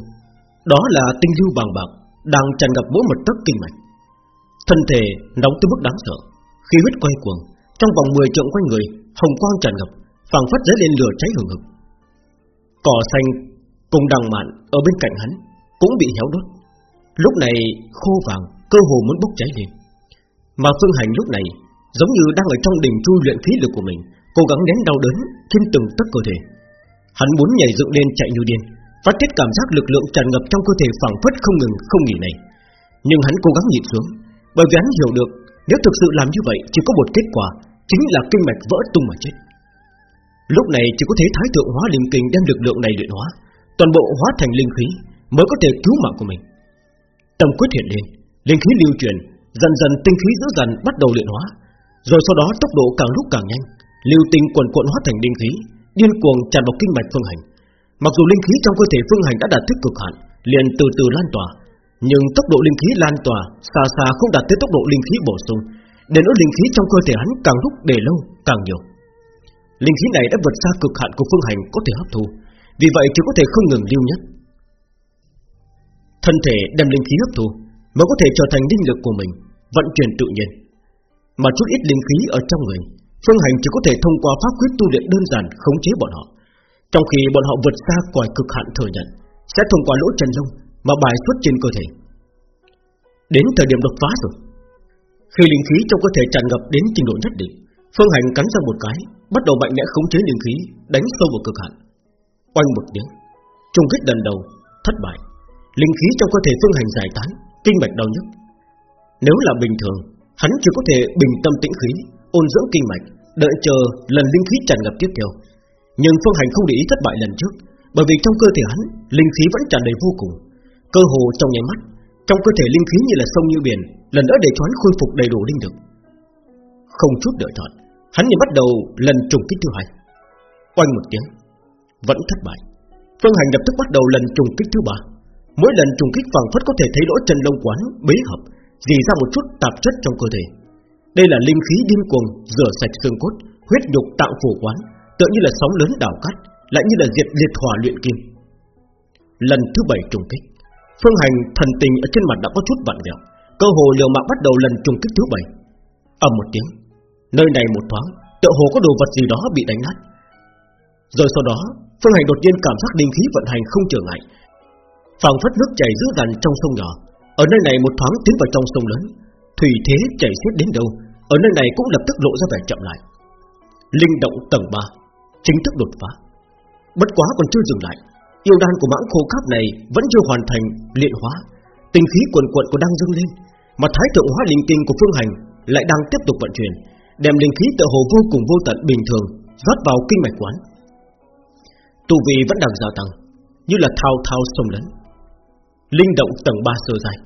Đó là tinh lưu bàng bạc Đang tràn ngập mỗi một tấc kinh mạch. Thân thể nóng tới mức đáng sợ Khi huyết quay cuồng, Trong vòng 10 trượng quanh người Hồng quang tràn ngập, phảng phất dấy lên lửa cháy hừng hực. Cỏ xanh cùng đằng mạn ở bên cạnh hắn Cũng bị héo đốt. Lúc này khô vàng Cơ hồ muốn bốc cháy lên. Mà Phương Hành lúc này Giống như đang ở trong đỉnh chu luyện khí lực của mình, Cố gắng nén đau đớn trên từng tấc cơ thể. Hắn muốn nhảy dựng lên chạy như điên, Phát tiết cảm giác lực lượng tràn ngập trong cơ thể phảng phất không ngừng không nghỉ này. Nhưng hắn cố gắng nhịn xuống, Bởi vì hắn hiểu được Nếu thực sự làm như vậy chỉ có một kết quả, Chính là kinh mạch vỡ tung mà chết. Lúc này chỉ có thể thái thượng hóa linh kinh đem lực lượng này luyện hóa. Toàn bộ hóa thành linh khí Mới có thể cứu mạng của mình Tâm quyết hiện lên Linh khí lưu truyền Dần dần tinh khí dữ dần bắt đầu luyện hóa Rồi sau đó tốc độ càng lúc càng nhanh Lưu tinh quần cuộn hóa thành linh khí điên cuồng tràn vào kinh mạch phương hành. Mặc dù linh khí trong cơ thể phương hành đã đạt tới cực hạn, liền từ từ lan tỏa, nhưng tốc độ linh khí lan tỏa xa xa không đạt tới tốc độ linh khí bổ sung, để nỗi linh khí trong cơ thể hắn càng lúc để lâu càng nhiều. Linh khí này đã vượt xa cực hạn của phương hành có thể hấp thu, vì vậy chỉ có thể không ngừng lưu nhất. Thân thể đem linh khí hấp thu mới có thể trở thành linh lực của mình, vận chuyển tự nhiên. Mà chút ít linh khí ở trong người Phương Hành chỉ có thể thông qua pháp quyết tu luyện đơn giản khống chế bọn họ Trong khi bọn họ vượt xa khỏi cực hạn thừa nhận Sẽ thông qua lỗ chân lông Mà bài xuất trên cơ thể Đến thời điểm đột phá rồi Khi linh khí trong cơ thể tràn ngập đến trình độ nhất định Phương Hành cắn ra một cái Bắt đầu mạnh mẽ khống chế linh khí Đánh sâu vào cực hạn Oanh một tiếng trùng kích lần đầu Thất bại Linh khí trong cơ thể Phương Hành giải tán Kinh mạch đau nhức Nếu là bình thường Hắn chỉ có thể bình tâm tĩnh khí ôn dưỡng kinh mạch, đợi chờ lần linh khí tràn ngập tiếp theo. Nhưng Phương Hành không để ý thất bại lần trước, bởi vì trong cơ thể hắn linh khí vẫn tràn đầy vô cùng, cơ hồ trong nháy mắt, trong cơ thể linh khí như là sông như biển, lần nữa để cho hắn khôi phục đầy đủ linh lực. Không chút đợi thọt, hắn liền bắt đầu lần trùng kích thứ hai. Quanh một tiếng, vẫn thất bại. Phương Hành lập tức bắt đầu lần trùng kích thứ ba. Mỗi lần trùng kích phảng phất có thể thấy lỗ chân lông quán bế hợp, dì ra một chút tạp chất trong cơ thể. Đây là linh khí điên cuồng rửa sạch xương cốt, huyết nhục tạo phủ quán, tựa như là sóng lớn đảo cát, lại như là diệt liệt hỏa luyện kim. Lần thứ bảy trùng kích, Phương Hành thần tình ở trên mặt đã có chút vặn vẹo, cơ hồ liều mạng bắt đầu lần trùng kích thứ bảy. ầm một tiếng, nơi này một thoáng, tựa hồ có đồ vật gì đó bị đánh nát. Rồi sau đó, Phương Hành đột nhiên cảm giác linh khí vận hành không trở ngại, phảng phất nước chảy dữ dằn trong sông nhỏ, ở nơi này một thoáng tiến vào trong sông lớn, thủy thế chảy xiết đến đâu, ở nơi này cũng lập tức lộ ra vẻ chậm lại. Linh động tầng 3 Chính thức đột phá. Bất quá còn chưa dừng lại Yêu đan của mãng khô khắp này Vẫn chưa hoàn thành luyện hóa. Tinh khí quần quận còn đang dâng lên Mà thái thượng hóa linh kinh của phương hành Lại đang tiếp tục vận chuyển Đem linh khí tự hồ vô cùng vô tận bình thường rót vào kinh mạch quán. Tu vi vẫn đang gia tăng, Như là thao thao sông lớn Linh động tầng 3 sơ dài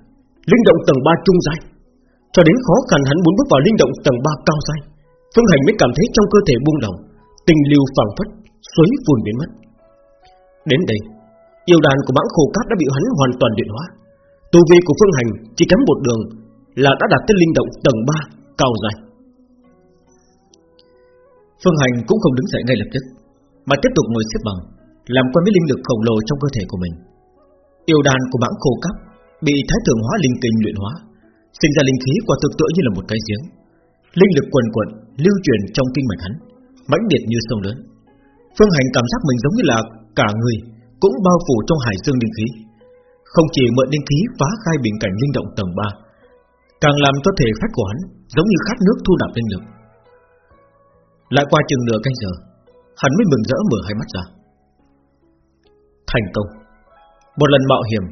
Linh động tầng 3 trung dài cho đến khó khăn hắn muốn bước vào linh động tầng 3 cao dài Phương Hành mới cảm thấy trong cơ thể buông lỏng, Tình lưu phẳng phất Suối phun biến mất. Đến đây, Yêu đàn của mãng khô cát đã bị hắn hoàn toàn điện hóa. Tu vi của Phương Hành chỉ kém một đường Là đã đạt tới linh động tầng 3 Cao dài Phương Hành cũng không đứng dậy ngay lập tức. Mà tiếp tục ngồi xếp bằng Làm quen với linh lực khổng lồ trong cơ thể của mình Yêu đàn của mãng khô cấp Bị thái thượng hóa linh kinh luyện hóa sinh ra linh khí quả thực tựa như là một cái giếng, linh lực quần quận lưu truyền trong kinh mạch hắn, mãnh liệt như sông lớn. Phương Hành cảm giác mình giống như là cả người cũng bao phủ trong hải dương linh khí, không chỉ mượn linh khí phá khai bình cảnh linh động tầng 3, càng làm cho thể phách của hắn giống như khát nước thu nạp linh lực. Lại qua chừng nửa canh giờ, hắn mới mừng rỡ mở hai mắt ra. Thành công. Một lần mạo hiểm,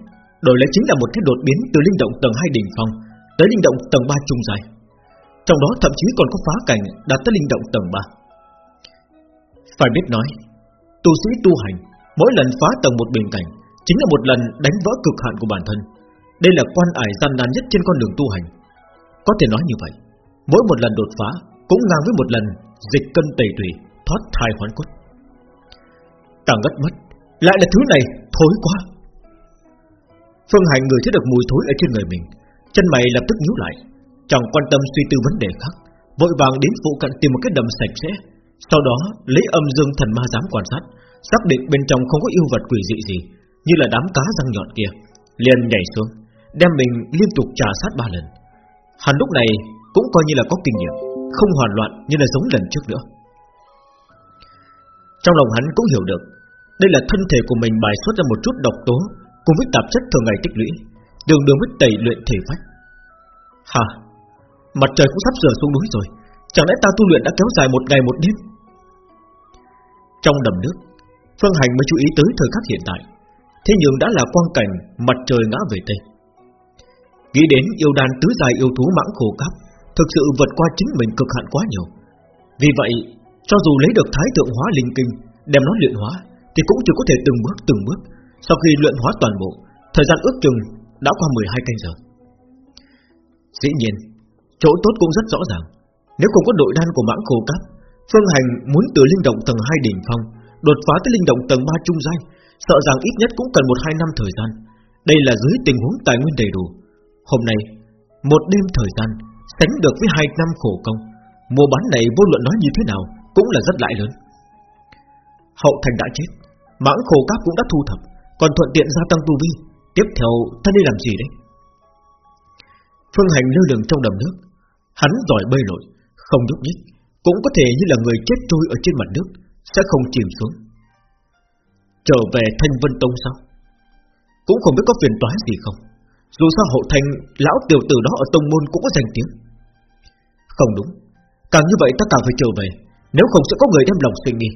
Đổi lấy chính là một cái đột biến từ linh động tầng 2 đỉnh phong Tới linh động tầng 3 trung dài. Trong đó thậm chí còn có phá cảnh Đạt tới linh động tầng 3 Phải biết nói, Tu sĩ tu hành, Mỗi lần phá tầng một bình cảnh Chính là một lần đánh vỡ cực hạn của bản thân. Đây là quan ải gian nan nhất trên con đường tu hành. Có thể nói như vậy, Mỗi một lần đột phá Cũng ngang với một lần dịch cân tẩy tùy Thoát thai hoán cốt. Ta ngất mất, Lại là thứ này thối quá. Phương Hành người thấy được mùi thối ở trên người mình, Chân mày lập tức nhíu lại Chẳng quan tâm suy tư vấn đề khác, Vội vàng đến phụ cận tìm một cái đầm sạch sẽ, Sau đó lấy âm dương thần ma giám quan sát, Xác định bên trong không có yêu vật quỷ dị gì, Như là đám cá răng nhọn kia, Liền nhảy xuống, Đem mình liên tục trà sát ba lần. Hắn lúc này cũng coi như là có kinh nghiệm, Không hoàn loạn như là giống lần trước nữa. Trong lòng hắn cũng hiểu được, Đây là thân thể của mình bài xuất ra một chút độc tố, Cùng với tạp chất thường ngày tích lũy Đường đường với tẩy luyện thể phách. Hả Mặt trời cũng sắp sửa xuống núi rồi, Chẳng lẽ ta tu luyện đã kéo dài một ngày một đêm? Trong đầm nước, Phương Hành mới chú ý tới thời khắc hiện tại, Thế nhưng đã là quang cảnh Mặt trời ngã về Tây Nghĩ đến yêu đàn tứ dài yêu thú mãng khổ cấp Thực sự vượt qua chính mình cực hạn quá nhiều. Vì vậy cho dù lấy được thái thượng hóa linh kinh Đem nó luyện hóa Thì cũng chỉ có thể từng bước từng bước. Sau khi luyện hóa toàn bộ Thời gian ước chừng đã qua 12 canh giờ. Dĩ nhiên Chỗ tốt cũng rất rõ ràng. Nếu không có đội đan của mãng khổ cát, Phương Hành muốn từ linh động tầng 2 đỉnh phong Đột phá tới linh động tầng 3 trung giai Sợ rằng ít nhất cũng cần 1-2 năm thời gian. Đây là dưới tình huống tài nguyên đầy đủ. Hôm nay Một đêm thời gian Sánh được với 2 năm khổ công. Mua bán này vô luận nói như thế nào cũng là rất lãi lớn. Hậu thành đã chết, Mãng khổ cáp cũng đã thu thập, Còn thuận tiện gia tăng tu vi. Tiếp theo, ta đi làm gì đấy? Phương Hành lơ lửng trong đầm nước. Hắn giỏi bơi lội, Không nhúc nhích, Cũng có thể như là người chết trôi ở trên mặt nước, Sẽ không chìm xuống. Trở về Thanh Vân Tông sao? Cũng không biết có phiền toái gì không. Dù sao hậu thành, Lão tiểu tử đó ở Tông Môn cũng có danh tiếng. Không đúng, Càng như vậy ta càng phải trở về. Nếu không sẽ có người đem lòng suy nghĩ.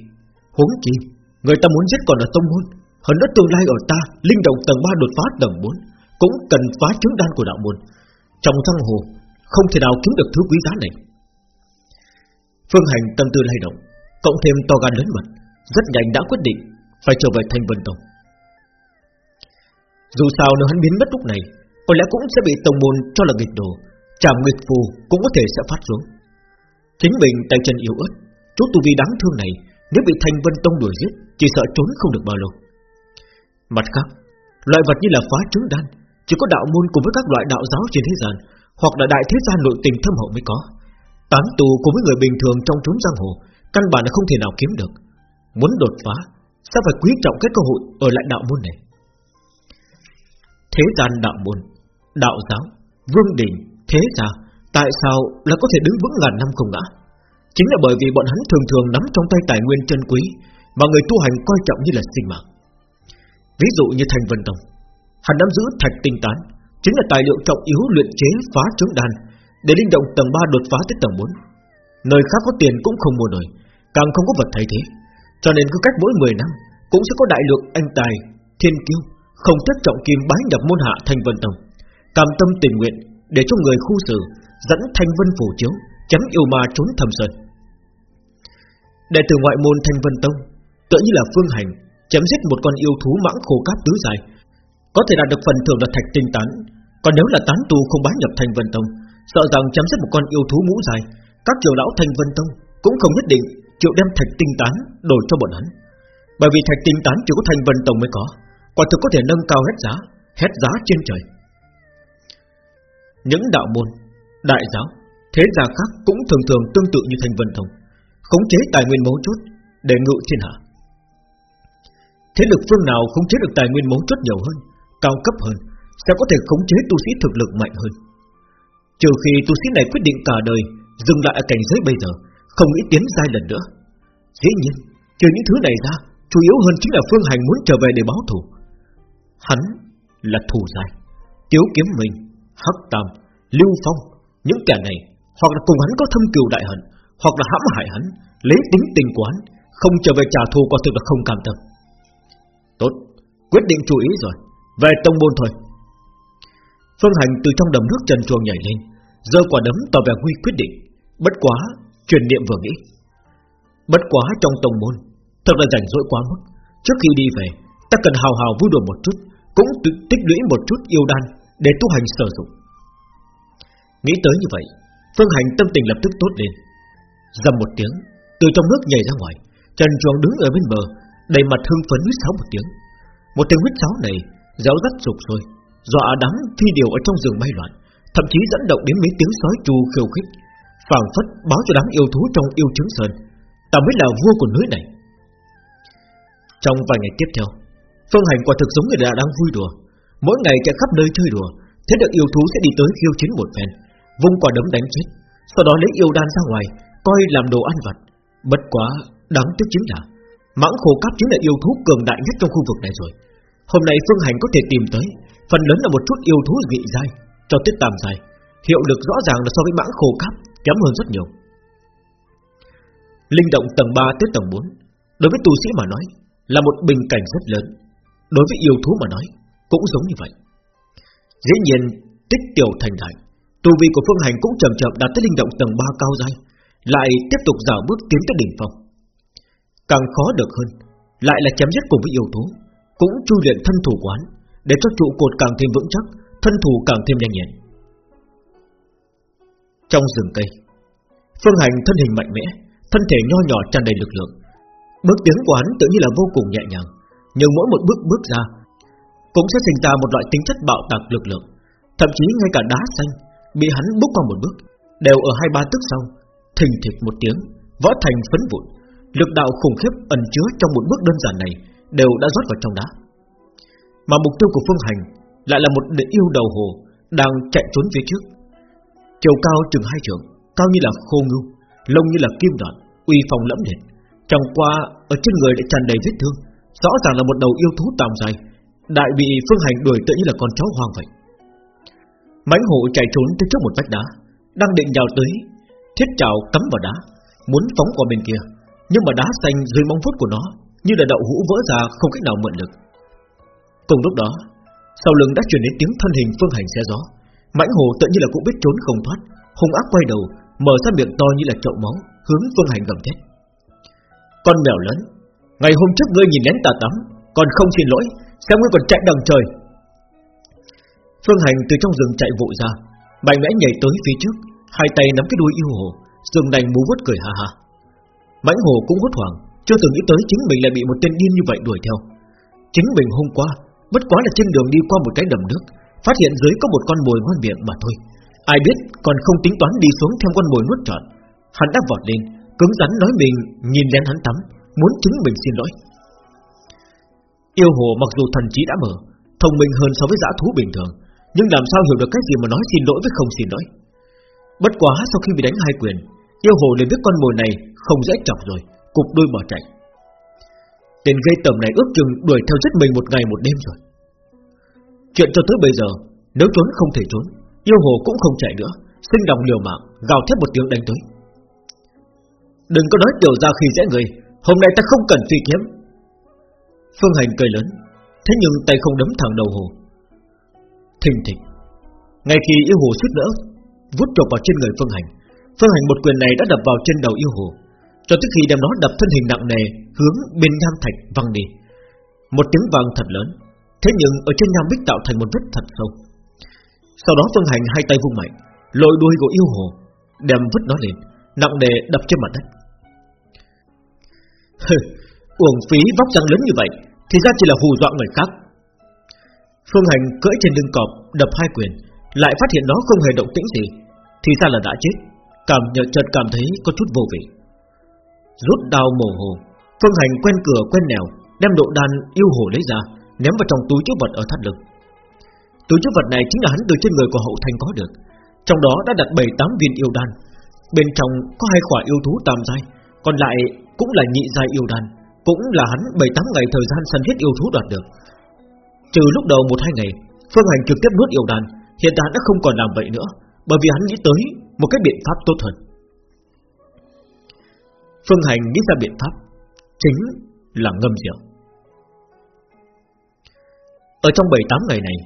Huống chi, Người ta muốn giết còn là Tông Môn, hơn nữa tương lai ở ta, Linh động tầng 3 đột phá tầng 4 Cũng cần phá trứng đan của đạo môn. Trong giang hồ, Không thể nào kiếm được thứ quý giá này. Phương Hành tâm tư lay động, Cộng thêm to gan lớn mật, Rất nhanh đã quyết định Phải trở về Thanh Vân Tông. Dù sao nếu hắn biến mất lúc này, Có lẽ cũng sẽ bị tông môn cho là nghịch đồ, Trảm nghịch phù cũng có thể sẽ phát xuống. Chính mình tay chân yếu ớt Chút tu vi đáng thương này Nếu bị Thanh Vân Tông đuổi giết Chỉ sợ trốn không được bao lâu Mặt khác, loại vật như là phá trứng đan chỉ có đạo môn cùng với các loại đạo giáo trên thế gian, hoặc là đại thế gia nội tình thâm hậu mới có. Tán tù cùng với người bình thường trong trốn giang hồ, căn bản là không thể nào kiếm được. Muốn đột phá, sao phải quý trọng cái cơ hội ở lại đạo môn này. Thế gian đạo môn, đạo giáo, vương đình, thế gia, tại sao là có thể đứng vững ngàn năm không ngã? Chính là bởi vì bọn hắn thường thường nắm trong tay tài nguyên chân quý mà người tu hành coi trọng như là sinh mạng. Ví dụ như Thành Vân Tông. Hắn nắm giữ thạch tinh tán Chính là tài liệu trọng yếu luyện chế phá trứng đan Để linh động tầng 3 đột phá tới tầng 4 Nơi khác có tiền cũng không mua nổi Càng không có vật thay thế. Cho nên cứ cách mỗi 10 năm Cũng sẽ có đại lượng anh tài, thiên kiêu Không thất trọng kim bái nhập môn hạ Thành Vân Tông. Cam tâm tình nguyện Để cho người khu xử Dẫn Thanh Vân phủ chiếu Chấm yêu ma trốn thầm sơn. Đệ tử ngoại môn Thanh Vân Tông Tựa như là phương hành chém giết một con yêu thú mãng khô cáp tứ dài, có thể đạt được phần thưởng là thạch tinh tán. Còn nếu là tán tu không bái nhập Thanh Vân Tông, sợ rằng chém giết một con yêu thú mũ dài, các triều lão Thanh Vân Tông cũng không nhất định chịu đem thạch tinh tán đổi cho bọn hắn, bởi vì thạch tinh tán chỉ có Thanh Vân Tông mới có, quả thực có thể nâng cao hết giá, hết giá trên trời. Những đạo môn, đại giáo, thế gia khác cũng thường thường tương tự như Thanh Vân Tông, khống chế tài nguyên mấu chốt để ngự thiên hạ. Thế lực phương nào khống chế được tài nguyên mấu chốt nhiều hơn, Cao cấp hơn, Sẽ có thể khống chế tu sĩ thực lực mạnh hơn. Trừ khi tu sĩ này quyết định cả đời, Dừng lại ở cảnh giới bây giờ, Không nghĩ tiến giai lần nữa. Dĩ nhiên, Trừ những thứ này ra, Chủ yếu hơn chính là Phương Hành muốn trở về để báo thù. Hắn là thù dài Tiếu kiếm mình, Hắc Tam, Lưu Phong, Những kẻ này, Hoặc là cùng hắn có thâm cừu đại hận. Hoặc là hãm hại hắn Lấy tính tình quán, Không trở về trả thù quả thực là không cảm tâm. Tốt, Quyết định chú ý rồi. Về tông môn thôi. Phương Hành từ trong đầm nước trần chuồng nhảy lên giơ quả đấm tỏ vẻ nguy quyết định. Bất quá truyền niệm vừa nghĩ. Bất quá trong tông môn Thật là rảnh rỗi quá mức. Trước khi đi về Ta cần hào hào vui đùa một chút Cũng tích lũy một chút yêu đan Để tu hành sử dụng. Nghĩ tới như vậy Phương Hành tâm tình lập tức tốt lên. Dầm một tiếng, Từ trong nước nhảy ra ngoài, Trần Chuồng đứng ở bên bờ, Đầy mặt hưng phấn huyết sáo một tiếng. Một tiếng huyết sáo này, Réo rắt sục sôi, Dọa đám thi điều ở trong rừng bay loạn, Thậm chí dẫn động đến mấy tiếng sói trù khiêu khích, phảng phất báo cho đám yêu thú trong yêu trứng sơn, Ta mới là vua của núi này. Trong vài ngày tiếp theo, Phương Hành quả thực giống người đã đang vui đùa. Mỗi ngày chạy khắp nơi chơi đùa, Thế được yêu thú sẽ đi tới khiêu chiến một phen, Vung quả đấm đánh chết, Sau đó lấy yêu đan ra ngoài Coi làm đồ ăn vặt. Bất quá, đáng tiếc chính là, Mãng khổ cáp chính là yêu thú cường đại nhất trong khu vực này rồi. Hôm nay Phương Hành có thể tìm tới, Phần lớn là một chút yêu thú vị dai Cho tiết tam dài Hiệu lực rõ ràng là so với mãng khổ cáp Kém hơn rất nhiều. Linh động tầng 3 tới tầng 4 Đối với tu sĩ mà nói, Là một bình cảnh rất lớn. Đối với yêu thú mà nói, Cũng giống như vậy. Dĩ nhiên, tích tiểu thành đại Tu vi của Phương Hành cũng chậm chậm đạt tới linh động tầng 3 cao dai lại tiếp tục dạo bước tiến tới đỉnh phong. Càng khó được hơn, Lại là chém giết cùng với yêu thú, Cũng chu luyện thân thủ quán, Để cho trụ cột càng thêm vững chắc, Thân thủ càng thêm nhanh nhẹn. Trong rừng cây, Phương Hành thân hình mạnh mẽ, Thân thể nho nhỏ tràn đầy lực lượng. Bước tiến của hắn tự như là vô cùng nhẹ nhàng, Nhưng mỗi một bước bước ra Cũng sẽ sinh ra một loại tính chất bạo tạc lực lượng. Thậm chí ngay cả đá xanh Bị hắn bước qua một bước Đều ở hai ba tức sau Thình thịch một tiếng, Vỡ thành phấn vụn. Lực đạo khủng khiếp ẩn chứa trong một bước đơn giản này Đều đã rót vào trong đá. Mà mục tiêu của Phương Hành Lại là một đệ yêu đầu hồ Đang chạy trốn phía trước. Chiều cao chừng hai trượng, Cao như là khô ngưu, Lông như là kim đoạn, Uy phong lẫm liệt. Trong qua, ở trên người lại tràn đầy vết thương, Rõ ràng là một đầu yêu thú tạm dài, Đại bị Phương Hành đuổi tự như là con chó hoang vậy. Mãnh hổ chạy trốn tới trước một vách đá, Đang định nhào tới Thiết chảo cắm vào đá, Muốn phóng qua bên kia, Nhưng mà đá xanh dưới móng vuốt của nó, Như là đậu hũ vỡ ra không cách nào mượn được Cùng lúc đó, Sau lưng đã truyền đến tiếng thân hình phương hành xe gió. Mãnh hồ tự như là cũng biết trốn không thoát, Hung ác quay đầu, Mở ra miệng to như là chậu máu Hướng phương hành gầm thét. Con mèo lớn, Ngày hôm trước ngươi nhìn lén tà tắm, Còn không xin lỗi, Sao ngươi còn chạy đằng trời? Phương Hành từ trong rừng chạy vội ra, Mạnh mẽ nhảy tới phía trước Hai tay nắm cái đuôi yêu hồ Dừng đành bú vút cười ha ha. Mãnh hồ cũng hốt hoảng, Chưa từng nghĩ tới chính mình lại bị một tên điên như vậy đuổi theo. Chính mình hôm qua, Bất quá là trên đường đi qua một cái đầm nước, Phát hiện dưới có một con mồi ngon miệng mà thôi. Ai biết còn không tính toán đi xuống theo con mồi nuốt trọn. Hắn đã vọt lên, Cứng rắn nói mình nhìn lên hắn tắm, Muốn chính mình xin lỗi. Yêu hồ mặc dù thần trí đã mở, Thông minh hơn so với dã thú bình thường, Nhưng làm sao hiểu được cái gì mà nói xin lỗi với không xin lỗi? Bất quá sau khi bị đánh hai quyền, Yêu hồ liền biết con mồi này không dễ chọc rồi, Cục đôi bỏ chạy. Tên gây tầm này ước chừng đuổi theo giết mình một ngày một đêm rồi. Chuyện cho tới bây giờ, Nếu trốn không thể trốn, Yêu hồ cũng không chạy nữa, Sinh đồng liều mạng, Gào thét một tiếng đánh tới. Đừng có nói tiểu ra khi dễ người, Hôm nay ta không cần phi kiếm. Phương Hành cười lớn, Thế nhưng tay không đấm thẳng đầu hồ. Thình thịch. Ngay khi yêu hồ suýt nữa Vút trộm vào trên người Phương Hành. Phương Hành một quyền này đã đập vào trên đầu yêu hồ. Cho tới khi đem nó đập thân hình nặng nề Hướng bên nham thạch văng đi. Một tiếng vang thật lớn. Thế nhưng ở trên nham bích tạo thành một vết thật sâu. Sau đó Phương Hành hai tay vung mạnh, Lội đuôi của yêu hồ, Đem vứt nó lên, Nặng nề đập trên mặt đất. Uổng phí vóc dáng lớn như vậy, Thì ra chỉ là hù dọa người khác. Phương Hành cưỡi trên lưng cọp, Đập hai quyền, Lại phát hiện nó không hề động tĩnh gì. Thì ra là đã chết. Cảm nhận chợt cảm thấy có chút vô vị. Rút đao mồ hồ, Phương Hành quen cửa quen nẻo, Đem độ đan yêu hồ lấy ra, Ném vào trong túi chứa vật ở thắt lưng. Túi chứa vật này chính là hắn từ trên người của hậu thanh có được. Trong đó đã đặt 7-8 viên yêu đan. Bên trong có hai quả yêu thú tam giai, Còn lại cũng là nhị giai yêu đan, Cũng là hắn 7-8 ngày thời gian săn giết yêu thú đoạt được. Trừ lúc đầu một hai ngày, Phương Hành trực tiếp nuốt yêu đan, Hiện tại đã không còn làm vậy nữa. Bởi vì hắn nghĩ tới một cái biện pháp tốt hơn. Phương Hành nghĩ ra biện pháp Chính là ngâm rượu. Ở trong 7-8 ngày này,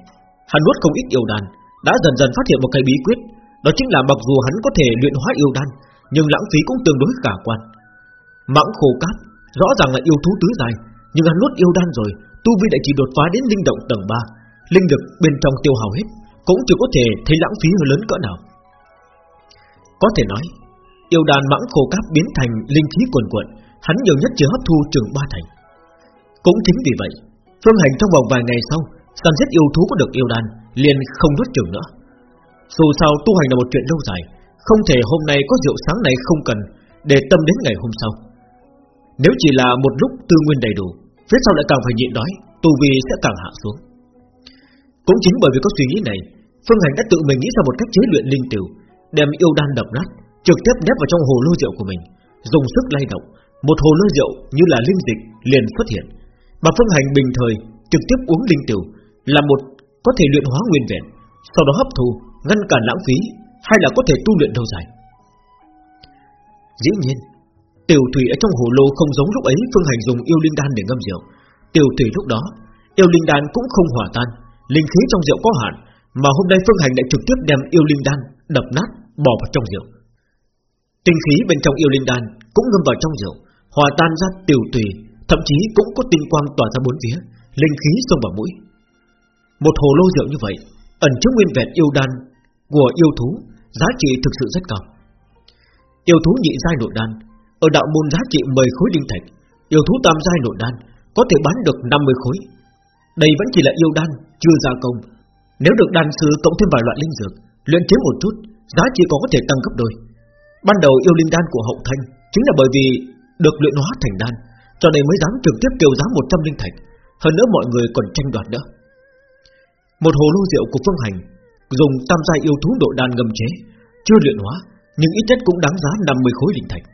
Hắn nuốt không ít yêu đan, Đã dần dần phát hiện một cái bí quyết, Đó chính là mặc dù hắn có thể luyện hóa yêu đan, Nhưng lãng phí cũng tương đối khả quan. Mãng khô cát, Rõ ràng là yêu thú tứ dài Nhưng hắn nuốt yêu đan rồi, Tu vi đã chỉ đột phá đến linh động tầng 3 Linh lực bên trong tiêu hao hết. Cũng chưa có thể thấy lãng phí lớn cỡ nào. Có thể nói Yêu đàn mãng khô cáp biến thành linh khí cuồn cuộn, Hắn nhiều nhất chỉ hấp thu trường ba thành. Cũng chính vì vậy Phương Hành trong vòng vài ngày sau Săn giết yêu thú có được yêu đan liền không nuốt trường nữa. Dù sao tu hành là một chuyện lâu dài Không thể hôm nay có rượu sáng này không cần Để tâm đến ngày hôm sau. Nếu chỉ là một lúc tư nguyên đầy đủ Phía sau lại càng phải nhịn đói Tu vi sẽ càng hạ xuống. Cũng chính bởi vì có suy nghĩ này Phương Hành đã tự mình nghĩ ra một cách chế luyện linh tiểu Đem yêu đan đập nát Trực tiếp nhét vào trong hồ lô rượu của mình Dùng sức lay động Một hồ lô rượu như là linh dịch liền xuất hiện. Mà Phương Hành bình thời Trực tiếp uống linh tiểu Là một có thể luyện hóa nguyên vẹn Sau đó hấp thu, ngăn cản lãng phí Hay là có thể tu luyện lâu dài. Dĩ nhiên Tiểu thủy ở trong hồ lô không giống lúc ấy Phương Hành dùng yêu linh đan để ngâm rượu. Tiểu thủy lúc đó Yêu linh đan cũng không hòa tan Linh khí trong rượu có hạn mà hôm nay Phương Hành lại trực tiếp đem yêu linh đan Đập nát, bỏ vào trong rượu. Tinh khí bên trong yêu linh đan Cũng ngâm vào trong rượu, Hòa tan ra tiểu tùy, Thậm chí cũng có tinh quang tỏa ra bốn phía, Linh khí xông vào mũi. Một hồ lô rượu như vậy, Ẩn chứa nguyên vẹn yêu đan Của yêu thú, Giá trị thực sự rất cao. Yêu thú nhị giai nội đan, Ở đạo môn giá trị 10 khối linh thạch, Yêu thú tam giai nội đan Có thể bán được 50 khối. Đây vẫn chỉ là yêu đan chưa gia công nếu được đan sư cộng thêm vài loại linh dược, Luyện chế một chút, Giá trị còn có thể tăng gấp đôi. Ban đầu yêu linh đan của hậu thanh Chính là bởi vì được luyện hóa thành đan, Cho nên mới dám trực tiếp kêu giá 100 linh thạch, Hơn nữa mọi người còn tranh đoạt nữa. Một hồ lô rượu của Phương Hành Dùng tam giai yêu thú độ đan ngâm chế, Chưa luyện hóa, Nhưng ít nhất cũng đáng giá 50 khối linh thạch.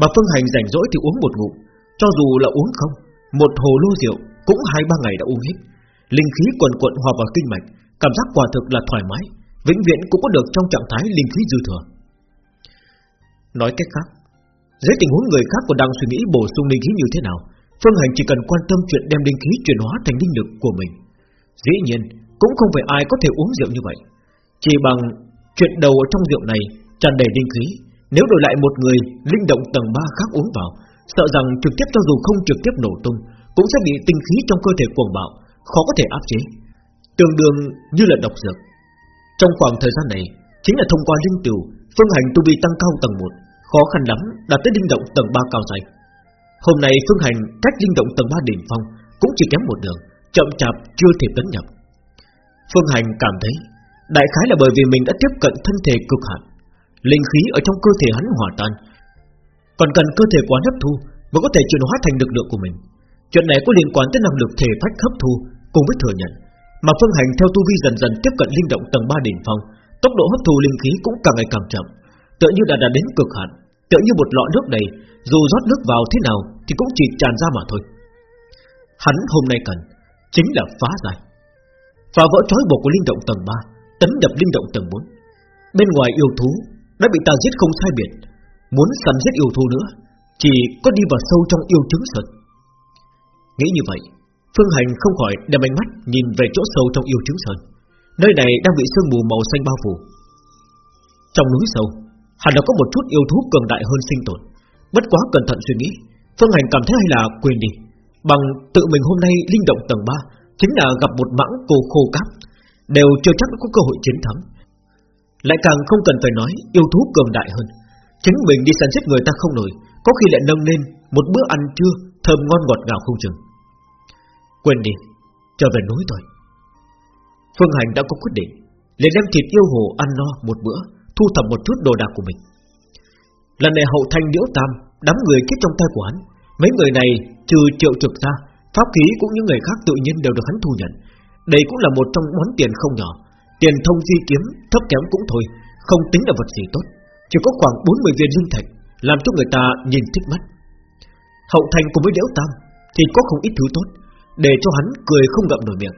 Mà Phương Hành rảnh rỗi thì uống một ngụm, Cho dù là uống không, Một hồ lô rượu cũng hai ba ngày đã uống hết. Linh khí quần cuộn hòa vào kinh mạch, Cảm giác quả thực là thoải mái, Vĩnh viễn cũng có được trong trạng thái linh khí dư thừa. Nói cách khác, Dưới tình huống người khác còn đang suy nghĩ bổ sung linh khí như thế nào, Phương Hành chỉ cần quan tâm chuyện đem linh khí chuyển hóa thành linh lực của mình. Dĩ nhiên, Cũng không phải ai có thể uống rượu như vậy. Chỉ bằng chuyện đầu ở trong rượu này tràn đầy linh khí, Nếu đổi lại một người linh động tầng 3 khác uống vào, Sợ rằng trực tiếp cho dù không trực tiếp nổ tung, Cũng sẽ bị tinh khí trong cơ thể cuồng bạo Khó có thể áp chế, Tương đương như là độc dược. Trong khoảng thời gian này, Chính là thông qua linh tiểu, Phương hành tu vi tăng cao tầng 1 Khó khăn lắm đạt tới linh động tầng 3 cao dày Hôm nay Phương hành cách linh động tầng 3 đỉnh phong Cũng chỉ kém một đường, Chậm chạp chưa thể tấn nhập. Phương hành cảm thấy, Đại khái là bởi vì mình đã tiếp cận thân thể cực hạn, Linh khí ở trong cơ thể hắn hòa tan. Còn cần cơ thể quán hấp thu Mới có thể chuyển hóa thành lực lượng của mình. Chuyện này có liên quan tới năng lực thể phách hấp thu Cùng với thừa nhận, Mà Phương Hành theo tu vi dần dần tiếp cận linh động tầng 3 đỉnh phong, Tốc độ hấp thu linh khí cũng càng ngày càng chậm. Tựa như đã đạt đến cực hạn, Tựa như một lọ nước đầy, Dù rót nước vào thế nào Thì cũng chỉ tràn ra mà thôi. Hắn hôm nay cần Chính là phá giải, Phá vỡ trói buộc của linh động tầng 3 Tấn đập linh động tầng 4 Bên ngoài yêu thú Đã bị ta giết không sai biệt, Muốn săn giết yêu thú nữa, Chỉ có đi vào sâu trong yêu trứng sơn Nghĩ như vậy Phương Hành không khỏi đem ánh mắt Nhìn về chỗ sâu trong yêu trứng sơn. Nơi này đang bị sương mù màu xanh bao phủ. Trong núi sâu, Hẳn là có một chút yêu thú cường đại hơn sinh tồn. Bất quá cẩn thận suy nghĩ, Phương Hành cảm thấy hay là quên đi. Bằng tự mình hôm nay linh động tầng 3 Chính là gặp một mãng cô khô cáp Đều chưa chắc có cơ hội chiến thắng. Lại càng không cần phải nói Yêu thú cường đại hơn. Chính mình đi săn giết người ta không nổi, Có khi lại nâng lên một bữa ăn trưa Thơm ngon ngọt ngào không chừng. Quên đi, Trở về núi thôi. Phương Hành đã có quyết định, liền đem thịt yêu hồ ăn no một bữa, Thu thập một chút đồ đạc của mình. Lần này hậu thanh liễu tam Đám người chết trong tay của hắn, Mấy người này trừ triệu trực ra, Pháp khí cũng những người khác tự nhiên đều được hắn thu nhận. Đây cũng là một trong món tiền không nhỏ, Tiền thông di kiếm, Thấp kém cũng thôi, Không tính là vật gì tốt, Chỉ có khoảng 40 viên linh thạch, Làm cho người ta nhìn thích mắt. Hậu thành cùng với liễu tam Thì có không ít thứ tốt để cho hắn cười không ngậm nổi miệng.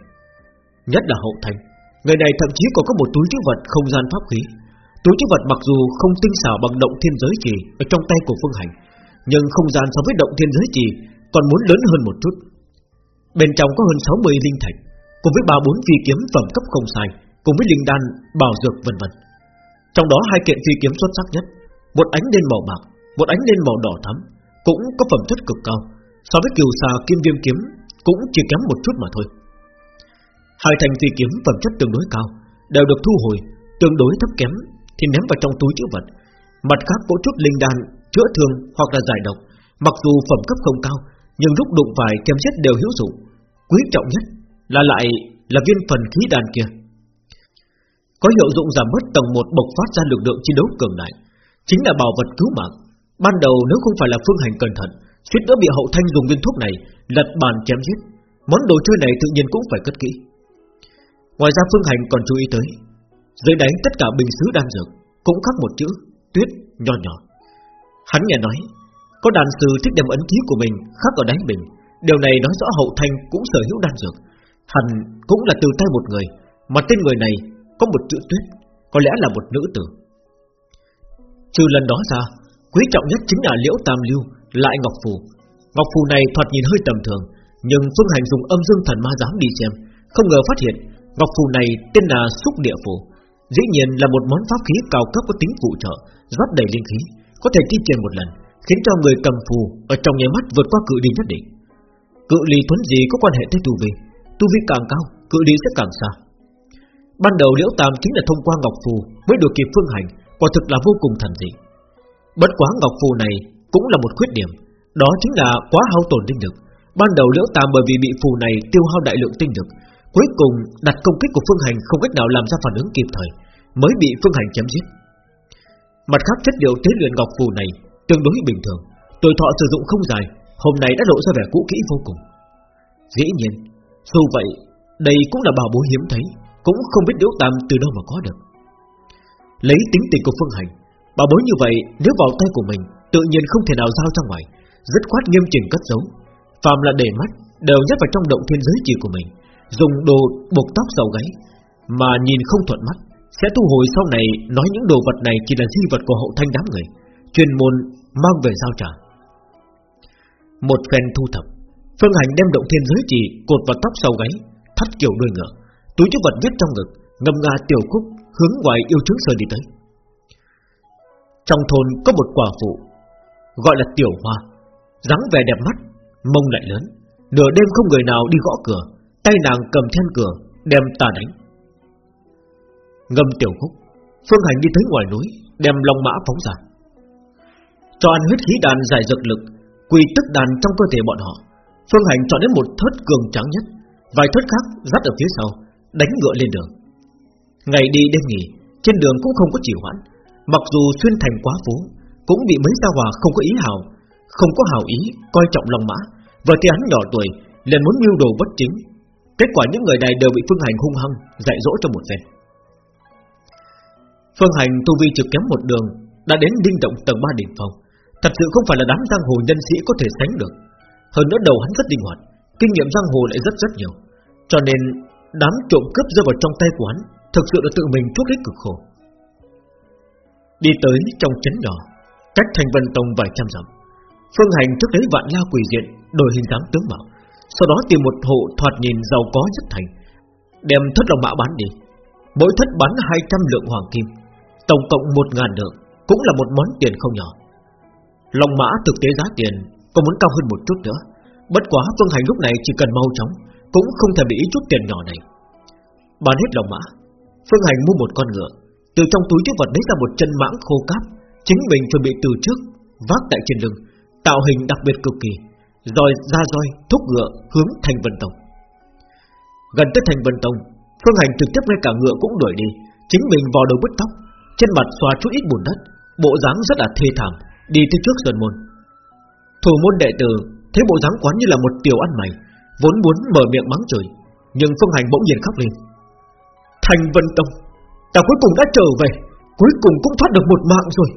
Nhất là hậu thành Người này thậm chí còn có một túi chứa vật không gian pháp khí. Túi chứa vật mặc dù không tinh xảo bằng động thiên giới trì Ở trong tay của Phương Hành Nhưng không gian so với động thiên giới trì Còn muốn lớn hơn một chút. Bên trong có hơn 60 linh thạch cùng với ba bốn phi kiếm phẩm cấp không sai, cùng với linh đan, bảo dược vân vân. Trong đó hai kiện phi kiếm xuất sắc nhất, một ánh lên màu bạc, một ánh lên màu đỏ thắm, cũng có phẩm chất cực cao, so với kiều xà kim viêm kiếm cũng chỉ kém một chút mà thôi. Hai thành phi kiếm phẩm chất tương đối cao, đều được thu hồi, tương đối thấp kém thì ném vào trong túi chữ vật. Mặt khác có chút linh đan chữa thương hoặc là giải độc, mặc dù phẩm cấp không cao, nhưng lúc đụng phải chém giết đều hữu dụng. Quý trọng nhất là lại là viên phần khí đan kia. Có hiệu dụng giảm bớt tầng 1 bộc phát ra lực lượng chiến đấu cường đại, chính là bảo vật cứu mạng. Ban đầu nếu không phải là phương hành cẩn thận, suýt nữa bị hậu thanh dùng viên thuốc này lật bàn chém giết, món đồ chơi này tự nhiên cũng phải cất kỹ. Ngoài ra phương hành còn chú ý tới, dưới đáy tất cả bình sứ đan dược cũng khắc một chữ tuyết nho nhỏ. Hắn nghe nói, có đàn sư thích đem ấn ký của mình khắc ở đáy bình, điều này nói rõ hậu thanh cũng sở hữu đan dược. Hẳn cũng là từ tay một người, mà tên người này có một chữ tuyết, có lẽ là một nữ tử. Trừ lần đó ra, quý trọng nhất chính là liễu tam lưu, lại ngọc phù. Ngọc phù này thoạt nhìn hơi tầm thường, nhưng phương hành dùng âm dương thần ma dám đi xem, không ngờ phát hiện ngọc phù này tên là xúc địa phù, dĩ nhiên là một món pháp khí cao cấp có tính phụ trợ, rót đầy linh khí, có thể thi triển một lần, khiến cho người cầm phù ở trong nháy mắt vượt qua cự ly nhất định. Cự ly tuấn gì có quan hệ tới tu vi, tu vi càng cao, cự ly sẽ càng xa. Ban đầu Liễu Tam chính là thông qua Ngọc Phù mới được kịp phương hành, quả thực là vô cùng thần dị. Bất quá Ngọc Phù này cũng là một khuyết điểm, đó chính là quá hao tổn tinh lực. Ban đầu Liễu Tam bởi vì bị phù này tiêu hao đại lượng tinh lực, cuối cùng đặt công kích của phương hành không cách nào làm ra phản ứng kịp thời, mới bị phương hành chém giết. Mặt khác chất liệu tế luyện Ngọc Phù này tương đối bình thường, tuổi thọ sử dụng không dài, hôm nay đã lộ ra vẻ cũ kỹ vô cùng. Dĩ nhiên, dù vậy, đây cũng là bảo bối hiếm thấy, cũng không biết Liễu Tam từ đâu mà có được. Lấy tính tình của Phương Hành, bảo bối như vậy nếu vào tay của mình, tự nhiên không thể nào giao ra ngoài, dứt khoát nghiêm chỉnh cất giấu. Phàm là để mắt đều nhét vào trong động thiên giới chỉ của mình, dùng đồ buộc tóc dầu gáy, mà nhìn không thuận mắt, sẽ thu hồi sau này nói những đồ vật này chỉ là di vật của hậu thanh đám người, chuyên môn mang về giao trả. Một phen thu thập, Phương Hành đem động thiên giới chỉ cột vào tóc sau gáy, thắt kiểu đuôi ngựa, túi chứa vật nhất trong ngực, ngâm nga tiểu khúc hướng ngoài yêu trướng sơn đi tới. Trong thôn có một quả phụ gọi là tiểu hoa, dáng vẻ đẹp mắt, mông lại lớn, nửa đêm không người nào đi gõ cửa, tay nàng cầm then cửa đem ta đánh. Ngâm tiểu khúc, phương hành đi tới ngoài núi, đem long mã phóng ra, cho ăn huyết khí đàn giải dược lực, quỳ tức đàn trong cơ thể bọn họ. Phương hành chọn đến một thớt cường trắng nhất, vài thớt khác dắt ở phía sau, đánh ngựa lên đường. Ngày đi đêm nghỉ, trên đường cũng không có chỉ hoãn, mặc dù xuyên thành quá phố, cũng bị mấy gia hòa không có ý hào, không có hào ý coi trọng lòng mã, và thì hắn nhỏ tuổi liền muốn mưu đồ bất chính. Kết quả những người này đều bị Phương Hành hung hăng dạy dỗ trong một phen. Phương Hành tu vi trực kém một đường đã đến đinh động tầng 3 đỉnh phòng, thật sự không phải là đám giang hồ nhân sĩ có thể sánh được. Hơn nữa đầu hắn rất linh hoạt, kinh nghiệm giang hồ lại rất rất nhiều, cho nên đám trộm cướp rơi vào trong tay của hắn thực sự là tự mình chuốc lấy cực khổ. Đi tới trong chấn nhỏ, cách thành vân tông vài trăm dặm, phương hành trước đấy vạn la quỷ diện đổi hình dáng tướng mạo, sau đó tìm một hộ thoạt nhìn giàu có nhất thành, đem thất lòng mã bán đi, mỗi thất bán 200 lượng hoàng kim, tổng cộng 1.000 lượng, cũng là một món tiền không nhỏ. Long mã thực tế giá tiền còn muốn cao hơn một chút nữa, bất quá phương hành lúc này chỉ cần mau chóng, cũng không thể bị ý chút tiền nhỏ này. Bán hết lòng mã, phương hành mua một con ngựa, từ trong túi chứa vật lấy ra một chân mãng khô cáp, chính mình chuẩn bị từ trước, vác tại trên lưng, tạo hình đặc biệt cực kỳ, rồi ra roi thúc ngựa hướng thành vân tông. Gần tới thành vân tông, phương hành trực tiếp ngay cả ngựa cũng đuổi đi, chính mình vò đầu bứt tóc, trên mặt xoa chút ít bùn đất, bộ dáng rất là thê thảm, đi tới trước sơn môn. Thủ môn đệ tử thấy bộ dáng quán như là một tiểu ăn mày, vốn muốn mở miệng mắng chửi, nhưng Phương Hành bỗng nhiên khóc lên. Thành Vân Tông, ta cuối cùng đã trở về, cuối cùng cũng thoát được một mạng rồi.